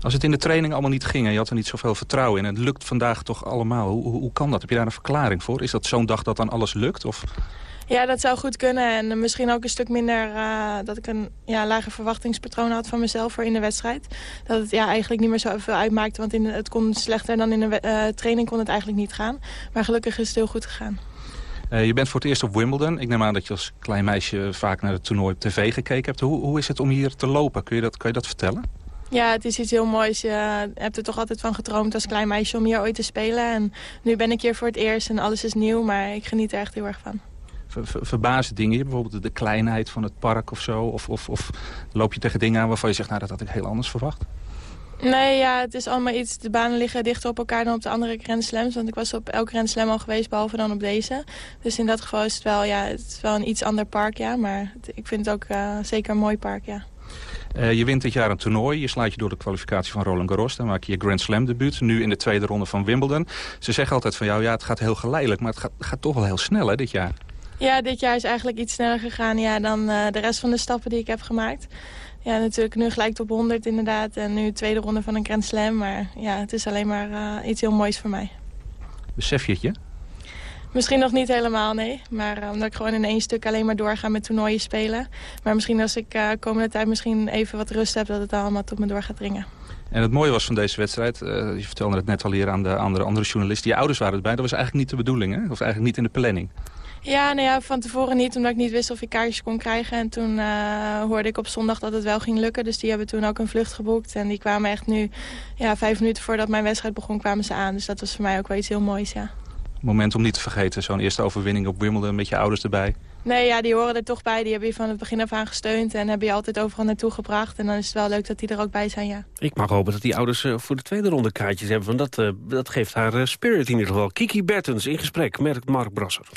Als het in de training allemaal niet ging en je had er niet zoveel vertrouwen in... en het lukt vandaag toch allemaal, hoe, hoe kan dat? Heb je daar een verklaring voor? Is dat zo'n dag dat dan alles lukt? Of... Ja, dat zou goed kunnen. En misschien ook een stuk minder uh, dat ik een ja, lager verwachtingspatroon had van mezelf voor in de wedstrijd. Dat het ja, eigenlijk niet meer zoveel uitmaakte, want in het kon slechter dan in de uh, training kon het eigenlijk niet gaan. Maar gelukkig is het heel goed gegaan. Uh, je bent voor het eerst op Wimbledon. Ik neem aan dat je als klein meisje vaak naar het toernooi op tv gekeken hebt. Hoe, hoe is het om hier te lopen? Kun je dat, kun je dat vertellen? Ja, het is iets heel moois. Je hebt er toch altijd van gedroomd als klein meisje om hier ooit te spelen. En nu ben ik hier voor het eerst en alles is nieuw, maar ik geniet er echt heel erg van ver, ver, verbazen dingen je? Bijvoorbeeld de kleinheid van het park of zo? Of, of, of loop je tegen dingen aan waarvan je zegt, nou dat had ik heel anders verwacht? Nee, ja, het is allemaal iets. De banen liggen dichter op elkaar dan op de andere Grand Slams. Want ik was op elke Grand Slam al geweest, behalve dan op deze. Dus in dat geval is het wel, ja, het is wel een iets ander park, ja. Maar het, ik vind het ook uh, zeker een mooi park, ja. Uh, je wint dit jaar een toernooi. Je slaat je door de kwalificatie van Roland Garros. Dan maak je je Grand Slam debuut. Nu in de tweede ronde van Wimbledon. Ze zeggen altijd van jou, ja, het gaat heel geleidelijk. Maar het gaat, gaat toch wel heel snel, hè, dit jaar. Ja, dit jaar is eigenlijk iets sneller gegaan ja, dan uh, de rest van de stappen die ik heb gemaakt. Ja, natuurlijk nu gelijk op 100 inderdaad. En nu tweede ronde van een Grand Slam. Maar ja, het is alleen maar uh, iets heel moois voor mij. Besef je het je? Misschien nog niet helemaal, nee. Maar uh, omdat ik gewoon in één stuk alleen maar doorga met toernooien spelen. Maar misschien als ik uh, komende tijd misschien even wat rust heb... dat het allemaal tot me door gaat dringen. En het mooie was van deze wedstrijd, uh, je vertelde het net al hier aan de andere, andere journalisten... je ouders waren erbij, dat was eigenlijk niet de bedoeling, hè? Of eigenlijk niet in de planning. Ja, nou ja, van tevoren niet, omdat ik niet wist of ik kaartjes kon krijgen. En toen uh, hoorde ik op zondag dat het wel ging lukken. Dus die hebben toen ook een vlucht geboekt. En die kwamen echt nu, ja, vijf minuten voordat mijn wedstrijd begon, kwamen ze aan. Dus dat was voor mij ook wel iets heel moois, ja. Moment om niet te vergeten, zo'n eerste overwinning op Wimbledon met je ouders erbij. Nee, ja, die horen er toch bij. Die hebben je van het begin af aan gesteund en hebben je altijd overal naartoe gebracht. En dan is het wel leuk dat die er ook bij zijn, ja. Ik mag hopen dat die ouders uh, voor de tweede ronde kaartjes hebben. Want dat, uh, dat geeft haar uh, spirit in ieder geval. Kiki Bertens in gesprek met Mark Brasser.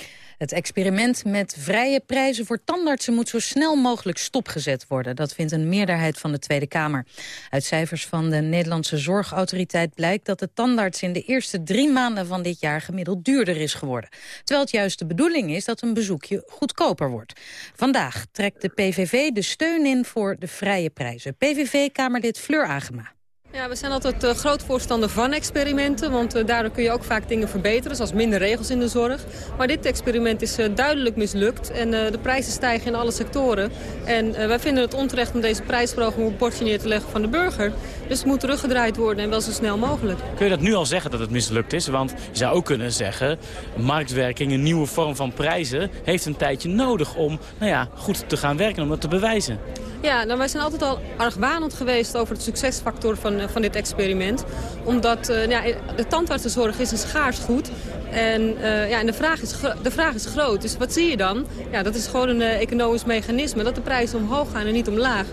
Het experiment met vrije prijzen voor tandartsen moet zo snel mogelijk stopgezet worden. Dat vindt een meerderheid van de Tweede Kamer. Uit cijfers van de Nederlandse Zorgautoriteit blijkt dat de tandarts in de eerste drie maanden van dit jaar gemiddeld duurder is geworden. Terwijl het juist de bedoeling is dat een bezoekje goedkoper wordt. Vandaag trekt de PVV de steun in voor de vrije prijzen. PVV-kamerlid Fleur Agema. Ja, we zijn altijd uh, groot voorstander van experimenten, want uh, daardoor kun je ook vaak dingen verbeteren, zoals minder regels in de zorg. Maar dit experiment is uh, duidelijk mislukt en de prijzen stijgen in alle sectoren. En wij vinden het onterecht om deze prijsverhoging op bordje neer te leggen van de burger. Dus het moet teruggedraaid worden en wel zo snel mogelijk. Kun je dat nu al zeggen dat het mislukt is? Want je zou ook kunnen zeggen, marktwerking, een nieuwe vorm van prijzen, heeft een tijdje nodig om nou ja, goed te gaan werken, om dat te bewijzen. Ja, nou, wij zijn altijd al argwanend geweest over het succesfactor van, van dit experiment. Omdat uh, ja, de tandartsenzorg is een schaars goed. En, uh, ja, en de, vraag is de vraag is groot. Dus wat zie je dan? Ja, dat is gewoon een economisch mechanisme. Dat de prijzen omhoog gaan en niet omlaag.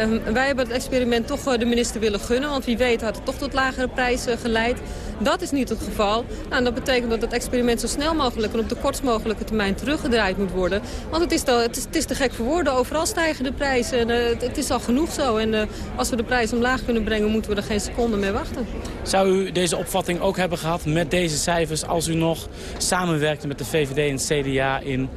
Um, wij hebben het experiment toch de minister willen gunnen. Want wie weet had het toch tot lagere prijzen geleid. Dat is niet het geval. Nou, en dat betekent dat het experiment zo snel mogelijk en op de kortst mogelijke termijn teruggedraaid moet worden. Want het is, te, het is, te gek voor woorden. Overal stijgen de prijzen. En, uh, het, is al genoeg zo. En uh, als we de prijs omlaag kunnen brengen, moeten we er geen seconde mee wachten. Zou u deze opvatting ook hebben gehad met deze cijfers als u nog samenwerkte met de VVD en CDA in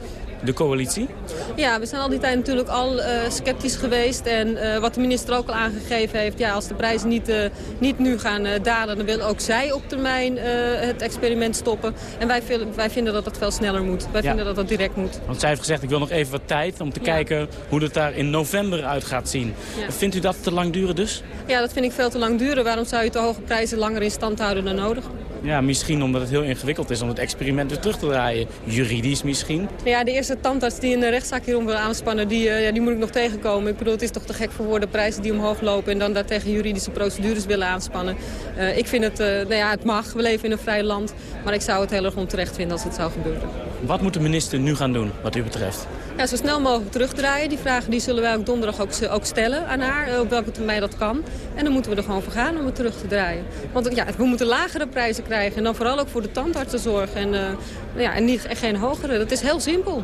de coalitie? Ja, we zijn al die tijd natuurlijk al uh, sceptisch geweest. En uh, wat de minister ook al aangegeven heeft... Ja, als de prijzen niet, uh, niet nu gaan dalen... dan wil ook zij op termijn het experiment stoppen. En wij, wij vinden dat het veel sneller moet. Wij ja. vinden dat dat direct moet. Want zij heeft gezegd, ik wil nog even wat tijd... om te ja. kijken hoe het daar in november uit gaat zien. Ja. Vindt u dat te lang duren dus? Ja, dat vind ik veel te lang duren. Waarom zou je te hoge prijzen langer in stand houden dan nodig? Ja, misschien omdat het heel ingewikkeld is om het experiment weer terug te draaien. Juridisch misschien. Ja, de eerste tandarts die een rechtszaak hierom wil aanspannen, die, uh, ja, die moet ik nog tegenkomen. Ik bedoel, het is toch te gek voor woorden, prijzen die omhoog lopen... en dan daartegen juridische procedures willen aanspannen. Uh, ik vind het, uh, nou ja, het mag, we leven in een vrij land... maar ik zou het heel erg onterecht vinden als het zou gebeuren. Wat moet de minister nu gaan doen, wat u betreft? Ja, zo snel mogelijk terugdraaien. Die vragen die zullen wij ook donderdag ook, ook stellen aan haar, op welke termijn dat kan. En dan moeten we er gewoon voor gaan om het terug te draaien. Want ja, we moeten lagere prijzen krijgen en dan vooral ook voor de tandartsenzorg. En, uh, ja, en, niet, en geen hogere, dat is heel simpel.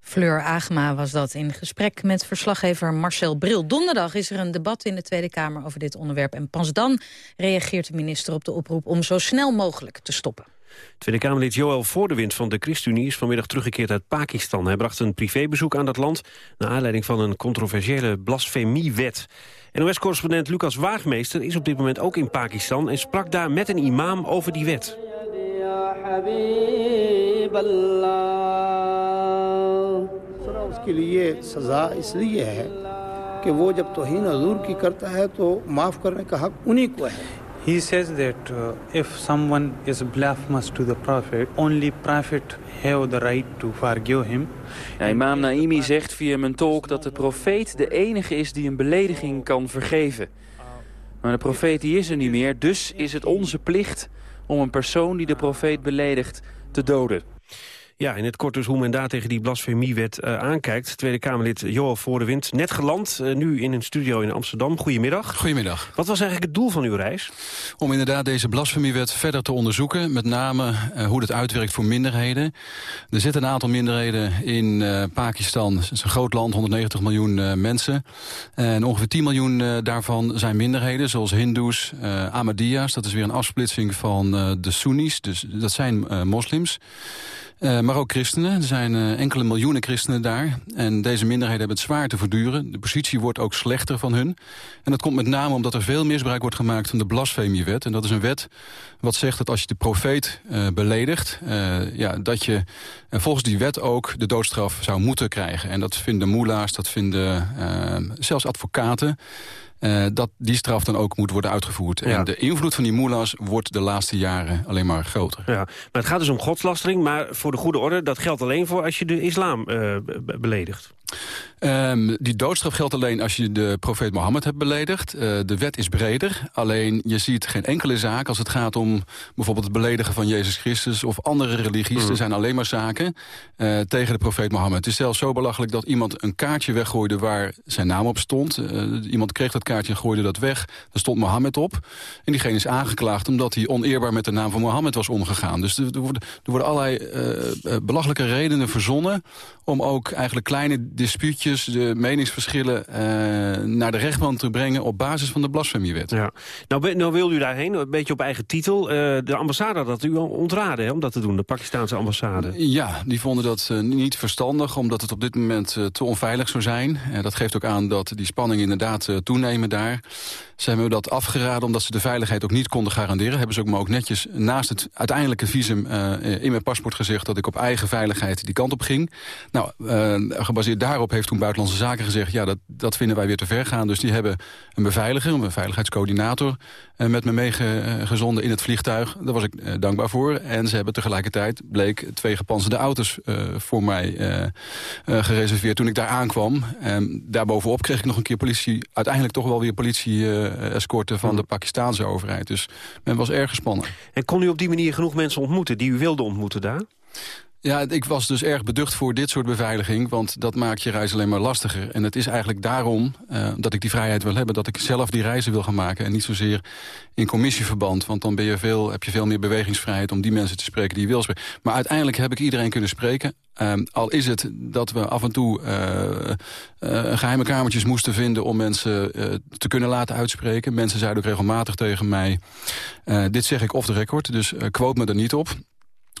Fleur Agema was dat in gesprek met verslaggever Marcel Bril. Donderdag is er een debat in de Tweede Kamer over dit onderwerp. En pas dan reageert de minister op de oproep om zo snel mogelijk te stoppen. Tweede Kamerlid Joël Voordewind van de ChristenUnie is vanmiddag teruggekeerd uit Pakistan. Hij bracht een privébezoek aan dat land naar aanleiding van een controversiële blasfemiewet. NOS-correspondent Lucas Waagmeester is op dit moment ook in Pakistan en sprak daar met een imam over die wet. उसके लिए सजा इसलिए है कि वो जब तोहीन हजूर की करता है तो माफ़ करने का हक उन्हीं को है He says that uh, if someone is blasphemous to the Prophet, only Prophet have the right to forgive him. Imam Naimi zegt via mijn tolk dat de profeet de enige is die een belediging kan vergeven. Maar de profeet die is er niet meer, dus is het onze plicht om een persoon die de profeet beledigt te doden. Ja, in het kort dus hoe men daar tegen die blasfemiewet uh, aankijkt. Tweede Kamerlid Johan Voordewind, net geland, uh, nu in een studio in Amsterdam. Goedemiddag. Goedemiddag. Wat was eigenlijk het doel van uw reis? Om inderdaad deze blasfemiewet verder te onderzoeken. Met name uh, hoe het uitwerkt voor minderheden. Er zitten een aantal minderheden in Pakistan. Het is een groot land, 190 miljoen mensen. En ongeveer 10 miljoen daarvan zijn minderheden, zoals hindoes, Ahmadiyya's. Dat is weer een afsplitsing van de Soenies, dus dat zijn moslims. Uh, maar ook christenen. Er zijn uh, enkele miljoenen christenen daar. En deze minderheden hebben het zwaar te verduren. De positie wordt ook slechter van hun. En dat komt met name omdat er veel misbruik wordt gemaakt van de blasfemiewet. En dat is een wet wat zegt dat als je de profeet uh, beledigt... ja, dat je volgens die wet ook de doodstraf zou moeten krijgen. En dat vinden moela's, dat vinden zelfs advocaten... Uh, dat die straf dan ook moet worden uitgevoerd. Ja. En de invloed van die moela's wordt de laatste jaren alleen maar groter. Ja, maar het gaat dus om godslastering, maar voor de goede orde... dat geldt alleen voor als je de islam uh, beledigt. Ehm, die doodstraf geldt alleen als je de profeet Mohammed hebt beledigd. Eh, de wet is breder. Alleen je ziet geen enkele zaak als het gaat om bijvoorbeeld het beledigen van Jezus Christus of andere religies. Mm. Er zijn alleen maar zaken eh, tegen de profeet Mohammed. Het is zelfs zo belachelijk dat iemand een kaartje weggooide waar zijn naam op stond. Eh, iemand kreeg dat kaartje en gooide dat weg. Daar stond Mohammed op. En diegene is aangeklaagd omdat hij oneerbaar met de naam van Mohammed was omgegaan. Dus er, er worden, er worden allerlei belachelijke redenen verzonnen om ook eigenlijk kleine dispuutjes, de meningsverschillen eh, naar de rechtbank te brengen op basis van de blasfemiewet. Ja. Nou, nou wil u daarheen, een beetje op eigen titel. Eh, de ambassade had u al ontraden hè, om dat te doen, de Pakistanse ambassade. Ja, die vonden dat eh, niet verstandig, omdat het op dit moment te onveilig zou zijn. Dat geeft ook aan dat die spanningen inderdaad toenemen daar. Ze hebben dat afgeraden omdat ze de veiligheid ook niet konden garanderen. Hebben ze ook me ook netjes naast het uiteindelijke visum in mijn paspoort gezegd... dat ik op eigen veiligheid die kant op ging. Nou, gebaseerd daarop heeft toen Buitenlandse Zaken gezegd... ja, dat, dat vinden wij weer te ver gaan. Dus die hebben een beveiliger, een veiligheidscoördinator... eh, met me meegezonden in het vliegtuig. Daar was ik eh, dankbaar voor. En ze hebben tegelijkertijd, bleek, twee gepantserde auto's eh, voor mij gereserveerd toen ik daar aankwam. En daarbovenop kreeg ik nog een keer politie... uiteindelijk toch wel weer politie-escorten van de Pakistaanse overheid. Dus men was erg gespannen. En kon u op die manier genoeg mensen ontmoeten die u wilde ontmoeten daar? Ja, ik was dus erg beducht voor dit soort beveiliging... want dat maakt je reis alleen maar lastiger. En het is eigenlijk daarom eh, dat ik die vrijheid wil hebben... dat ik zelf die reizen wil gaan maken en niet zozeer in commissieverband. Want dan ben je veel, heb je veel meer bewegingsvrijheid om die mensen te spreken die je wil spreken. Maar uiteindelijk heb ik iedereen kunnen spreken. Ehm, al is het dat we af en toe eh, eh, geheime kamertjes moesten vinden... om mensen te kunnen laten uitspreken. Mensen zeiden ook regelmatig tegen mij... dit zeg ik off the record, dus quote me er niet op...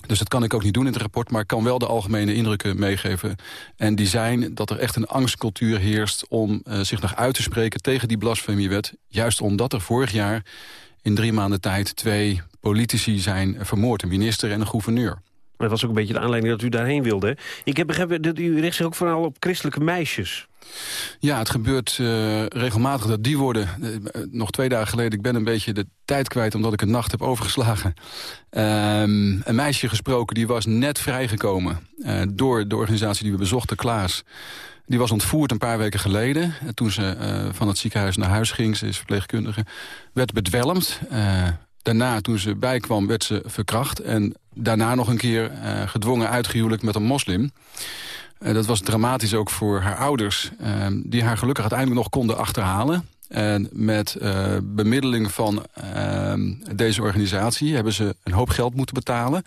Dus dat kan ik ook niet doen in het rapport, maar ik kan wel de algemene indrukken meegeven. En die zijn dat er echt een angstcultuur heerst om eh, zich nog uit te spreken tegen die blasfemiewet. Juist omdat er vorig jaar in drie maanden tijd twee politici zijn vermoord. Een minister en een gouverneur. Dat was ook een beetje de aanleiding dat u daarheen wilde. Ik heb begrepen dat u richt zich ook vooral op christelijke meisjes. Ja, het gebeurt eh, regelmatig dat die worden... eh, nog twee dagen geleden, ik ben een beetje de tijd kwijt... omdat ik een nacht heb overgeslagen. Ehm, een meisje gesproken, die was net vrijgekomen... eh, door de organisatie die we bezochten, Klaas. Die was ontvoerd een paar weken geleden. Toen ze van het ziekenhuis naar huis ging, ze is verpleegkundige... werd bedwelmd. Daarna, toen ze bijkwam, werd ze verkracht. En daarna nog een keer gedwongen uitgehuwelijkt met een moslim... Eh, dat was dramatisch ook voor haar ouders, eh, die haar gelukkig uiteindelijk nog konden achterhalen. En met eh, bemiddeling van eh, deze organisatie hebben ze een hoop geld moeten betalen...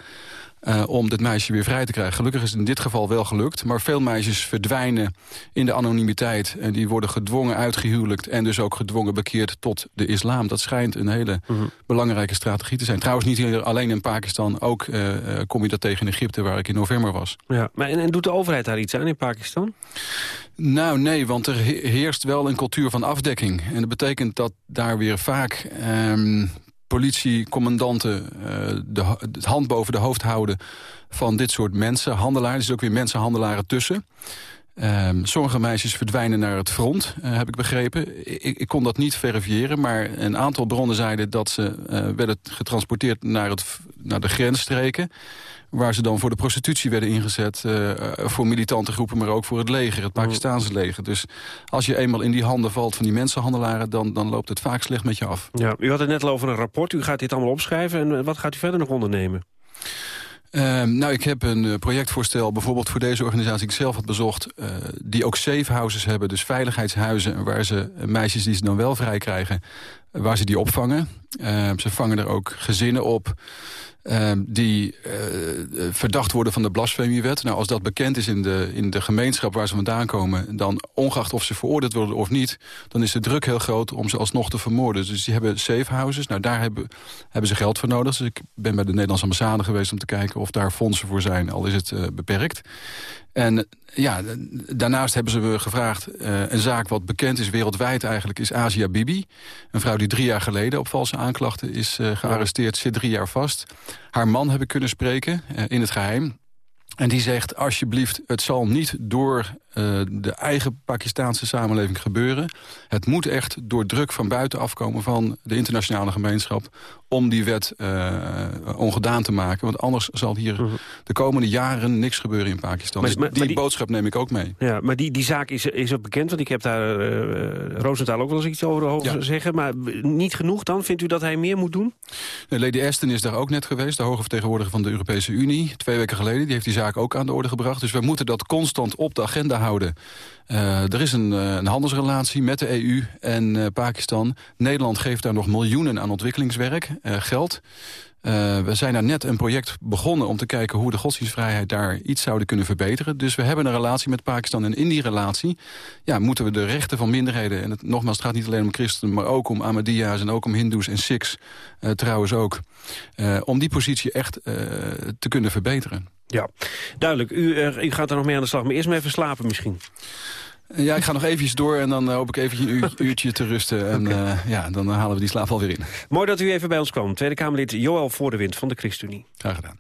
eh, om dit meisje weer vrij te krijgen. Gelukkig is het in dit geval wel gelukt. Maar veel meisjes verdwijnen in de anonimiteit. En die worden gedwongen uitgehuwelijkt... en dus ook gedwongen bekeerd tot de islam. Dat schijnt een hele belangrijke strategie te zijn. Trouwens niet alleen in Pakistan. Ook eh, eh, kom je dat tegen in Egypte, waar ik in november was. Ja, maar en, en doet de overheid daar iets aan in Pakistan? Nou, nee, want er he- heerst wel een cultuur van afdekking. En dat betekent dat daar weer vaak ehm, politiecommandanten eh, de, het hand boven de hoofd houden van dit soort mensen. Handelaars, er zitten ook weer mensenhandelaren tussen. Ehm, sommige meisjes verdwijnen naar het front, eh, heb ik begrepen. Ik, ik kon dat niet verifiëren, maar een aantal bronnen zeiden... dat ze eh, werden getransporteerd naar, het, naar de grensstreken... waar ze dan voor de prostitutie werden ingezet... eh, voor militante groepen, maar ook voor het leger, het Pakistaanse leger. Dus als je eenmaal in die handen valt van die mensenhandelaren... dan, dan loopt het vaak slecht met je af. Ja, u had het net al over een rapport. U gaat dit allemaal opschrijven. En wat gaat u verder nog ondernemen? Ehm, nou, ik heb een eh, projectvoorstel bijvoorbeeld voor deze organisatie. Die ik zelf had bezocht... eh, die ook safe houses hebben, dus veiligheidshuizen... waar ze meisjes die ze dan wel vrij krijgen, waar ze die opvangen. Ehm, ze vangen er ook gezinnen op ehm, die eh, verdacht worden van de blasfemiewet. Nou, als dat bekend is in de, in de gemeenschap waar ze vandaan komen... dan ongeacht of ze veroordeeld worden of niet... dan is de druk heel groot om ze alsnog te vermoorden. Dus die hebben safe houses. Nou, daar hebben, hebben ze geld voor nodig. Dus ik ben bij de Nederlandse ambassade geweest om te kijken... of daar fondsen voor zijn, al is het eh, beperkt. En ja, daarnaast hebben ze gevraagd... eh, een zaak wat bekend is wereldwijd eigenlijk, is Asia Bibi. Een vrouw die drie jaar geleden op valse aanklachten is eh, gearresteerd... zit drie jaar vast. Haar man heb ik kunnen spreken, eh, in het geheim. En die zegt, alsjeblieft, het zal niet door eh, de eigen Pakistaanse samenleving gebeuren. Het moet echt door druk van buiten afkomen van de internationale gemeenschap... om die wet eh, ongedaan te maken. Want anders zal hier de komende jaren niks gebeuren in Pakistan. Maar- Dus maar- die, maar die- boodschap neem ik ook mee. Ja, maar die, die zaak is, is ook bekend, want ik heb daar eh Rosenthal ook wel eens iets over horen zeggen. Maar niet genoeg dan? Vindt u dat hij meer moet doen? Lady Ashton is daar ook net geweest, de hoge vertegenwoordiger van de Europese Unie. Twee weken geleden, die heeft die zaak ook aan de orde gebracht. Dus we moeten dat constant op de agenda houden. Eh, er is een, eh, een handelsrelatie met de EU en eh, Pakistan. Nederland geeft daar nog miljoenen aan ontwikkelingswerk, geld. We zijn daar net een project begonnen om te kijken hoe de godsdienstvrijheid daar iets zouden kunnen verbeteren. Dus we hebben een relatie met Pakistan en in die relatie ja, moeten we de rechten van minderheden, en het, nogmaals het gaat niet alleen om christenen, maar ook om Ahmadiyya's en ook om hindoes en sikhs trouwens ook, om die positie echt te kunnen verbeteren. Ja, duidelijk. U, eh, u gaat er nog mee aan de slag, maar eerst maar even slapen misschien. Eh, Ja, ik ga nog eventjes door en dan eh, hoop ik even een uur- uurtje te rusten. En ja, dan halen we die slaap alweer in. Mooi dat u even bij ons kwam. Tweede Kamerlid Joël Voordewind van de ChristenUnie. Graag gedaan.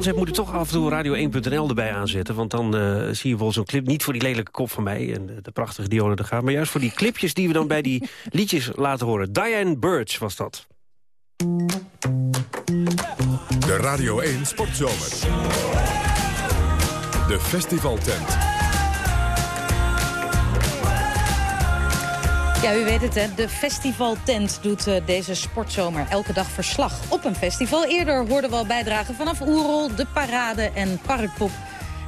Kans hebt, moet u toch af en toe radio1.nl erbij aanzetten. Want dan eh, zie je wel zo'n clip. Niet voor die lelijke kop van mij en de, de prachtige Dionne de Graaf. Maar juist voor die clipjes die we dan bij die liedjes laten horen. Diane Birch was dat. De Radio 1 Sportzomer. De festivaltent. Ja, u weet het, hè. de festivaltent doet eh, deze sportzomer elke dag verslag op een festival. Eerder hoorden we al bijdragen vanaf Oerol, de Parade en Parkpop.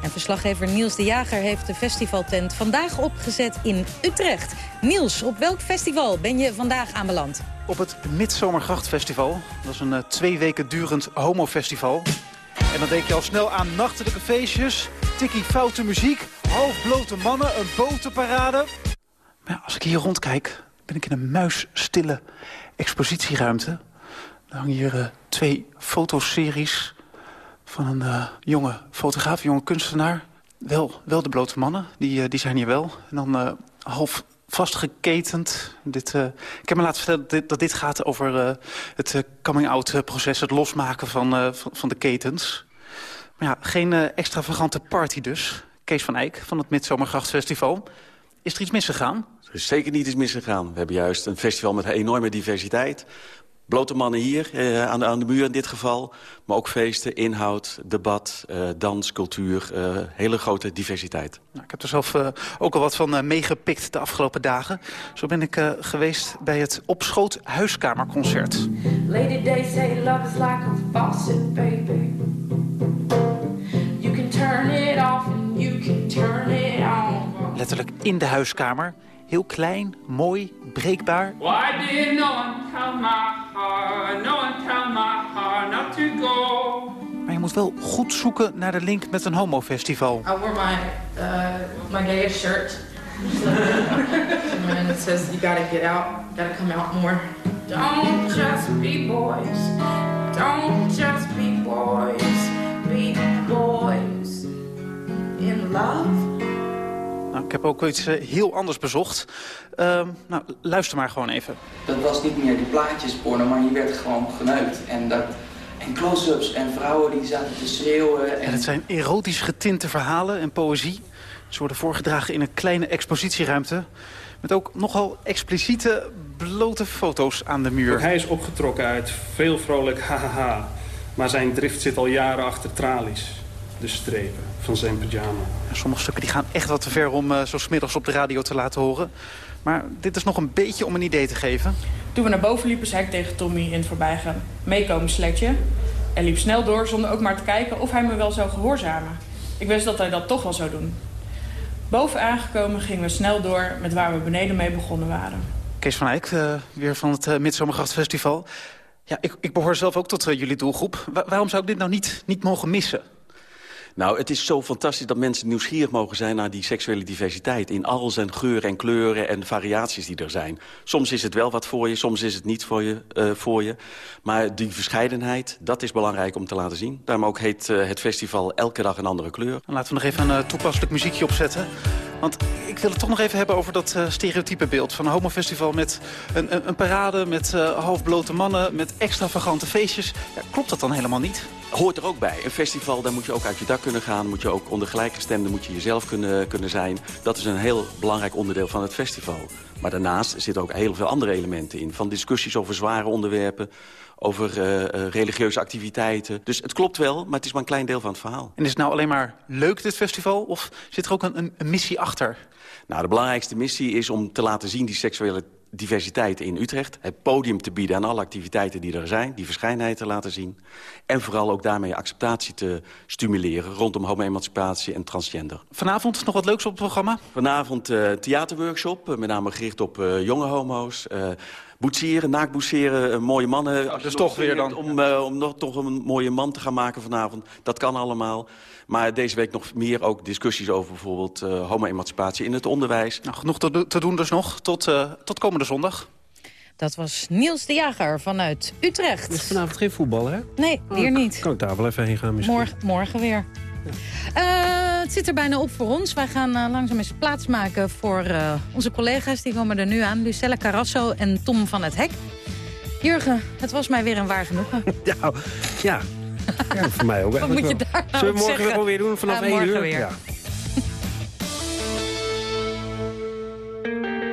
En verslaggever Niels de Jager heeft de festivaltent vandaag opgezet in Utrecht. Niels, op welk festival ben je vandaag aanbeland? Op het Midzomergrachtfestival. Dat is een eh, twee weken durend homofestival. En dan denk je al snel aan nachtelijke feestjes, tikkie foute muziek, halfblote mannen, een botenparade. Als ik hier rondkijk, ben ik in een muisstille expositieruimte. Er hangen hier eh, twee fotoseries van een eh, jonge fotograaf, jonge kunstenaar. Wel, wel de blote mannen, die, eh, die zijn hier wel. En dan half vastgeketend. Dit, ik heb me laten vertellen dat dit, gaat over het eh, coming-out-proces... het losmaken van, van, de ketens. Maar ja, geen extravagante party dus. Kees van Eyck van het Midzomergrachtfestival. Is er iets misgegaan? Er is zeker niet iets misgegaan. We hebben juist een festival met enorme diversiteit. Blote mannen hier, eh, aan, de, aan de muur in dit geval. Maar ook feesten, inhoud, debat, eh, dans, cultuur. eh, hele grote diversiteit. Nou, ik heb er zelf eh, ook al wat van eh, meegepikt de afgelopen dagen. Zo ben ik eh, geweest bij het Opschoot Huiskamerconcert. Lady Day say love is like a faucet, baby. You can turn it Letterlijk in de huiskamer. Heel klein, mooi, breekbaar. Why did no one tell my heart, no one tell my heart not to go? Maar je moet wel goed zoeken naar de link met een homofestival. I wore my uh, my gayest shirt, and it says you gotta get out, you gotta come out more. Don't just be boys. Don't just be boys. Be boys in love. Nou, ik heb ook iets eh, heel anders bezocht. Ehm, nou, luister maar gewoon even. Dat was niet meer die plaatjesporno, maar je werd gewoon geneukt. En, dat, en close-ups en vrouwen die zaten te schreeuwen. En het zijn erotisch getinte verhalen en poëzie. Ze worden voorgedragen in een kleine expositieruimte. Met ook nogal expliciete blote foto's aan de muur. Hij is opgetrokken uit veel vrolijk hahaha. Maar zijn drift zit al jaren achter tralies. De strepen van zijn pyjama. Ja, sommige stukken die gaan echt wat te ver om eh, zo smiddags op de radio te laten horen. Maar dit is nog een beetje om een idee te geven. Toen we naar boven liepen, zei ik tegen Tommy in het voorbijgaan... meekomen sletje. En liep snel door zonder ook maar te kijken of hij me wel zou gehoorzamen. Ik wist dat hij dat toch wel zou doen. Boven aangekomen gingen we snel door met waar we beneden mee begonnen waren. Kees van Eyck, eh, weer van het uh, Midzomergrachtfestival. Ja, ik, ik behoor zelf ook tot jullie doelgroep. Wa- waarom zou ik dit nou niet, niet mogen missen? Nou, het is zo fantastisch dat mensen nieuwsgierig mogen zijn... naar die seksuele diversiteit in al zijn geuren en kleuren en variaties die er zijn. Soms is het wel wat voor je, soms is het niet voor je. eh, voor je. Maar die verscheidenheid, dat is belangrijk om te laten zien. Daarom ook heet eh, het festival elke dag een andere kleur. Laten we nog even een eh, toepasselijk muziekje opzetten. Want ik wil het toch nog even hebben over dat eh, stereotype beeld... van een homofestival met een, een, een parade met eh, halfblote mannen... met extravagante feestjes. Ja, klopt dat dan helemaal niet? Hoort er ook bij. Een festival, daar moet je ook uit je dak kunnen gaan. Moet je ook onder gelijkgestemden moet je jezelf kunnen, kunnen zijn. Dat is een heel belangrijk onderdeel van het festival. Maar daarnaast zitten ook heel veel andere elementen in. Van discussies over zware onderwerpen, over eh, eh, religieuze activiteiten. Dus het klopt wel, maar het is maar een klein deel van het verhaal. En is het nou alleen maar leuk, dit festival? Of zit er ook een, een, missie achter? Nou, de belangrijkste missie is om te laten zien die seksuele diversiteit in Utrecht. Het podium te bieden aan alle activiteiten die er zijn. Die verschijnheid te laten zien. En vooral ook daarmee acceptatie te stimuleren rondom homo-emancipatie en transgender. Vanavond nog wat leuks op het programma? Vanavond eh theaterworkshop, met name gericht op jonge homo's. Boetseren, naakboetseren, eh, mooie mannen. Dus nog toch weer dan? Om, eh, om nog toch een mooie man te gaan maken vanavond. Dat kan allemaal. Maar deze week nog meer ook discussies over bijvoorbeeld eh homo-emancipatie in het onderwijs. Nou, genoeg te, do- te doen dus nog. Tot, eh, tot komende zondag. Dat was Niels de Jager vanuit Utrecht. is vanavond geen voetbal, hè? Nee, weer niet. Kan ik daar wel even heen gaan misschien? Morgen, morgen weer. Eh, het zit er bijna op voor ons. Wij gaan eh, langzaam eens plaats maken voor eh, onze collega's. Die komen er nu aan. Lucella Carrasso en Tom van het Hek. Jurgen, het was mij weer een waar genoegen. Ja, ja. ja voor mij ook Wat moet je daar nou Zullen we morgen weer doen vanaf Ja, 1 morgen uur? weer. Ja.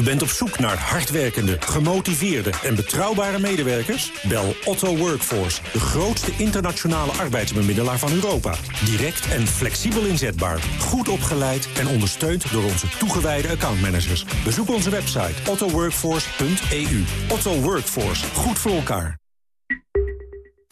U bent op zoek naar hardwerkende, gemotiveerde en betrouwbare medewerkers? Bel Otto Workforce, de grootste internationale arbeidsbemiddelaar van Europa. Direct en flexibel inzetbaar, goed opgeleid en ondersteund door onze toegewijde accountmanagers. Bezoek onze website ottoworkforce.eu. Otto Workforce, goed voor elkaar.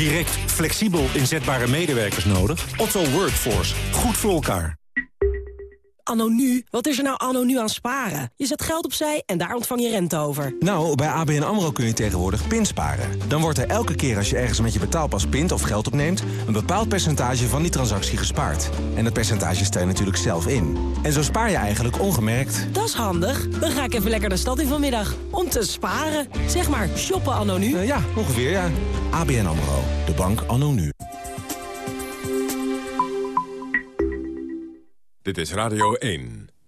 Direct, flexibel inzetbare medewerkers nodig? Otto Workforce. Goed voor elkaar. Anno nu? Wat is er nou anno nu aan sparen? Je zet geld opzij en daar ontvang je rente over. Nou, bij ABN AMRO kun je tegenwoordig pinsparen. Dan wordt er elke keer als je ergens met je betaalpas pint of geld opneemt... een bepaald percentage van die transactie gespaard. En dat percentage stel je natuurlijk zelf in. En zo spaar je eigenlijk ongemerkt. Dat is handig. Dan ga ik even lekker de stad in vanmiddag. Om te sparen. Zeg maar, shoppen anno nu. Eh, ja, ongeveer ja. ABN AMRO. De bank anno nu. Dit is Radio 1.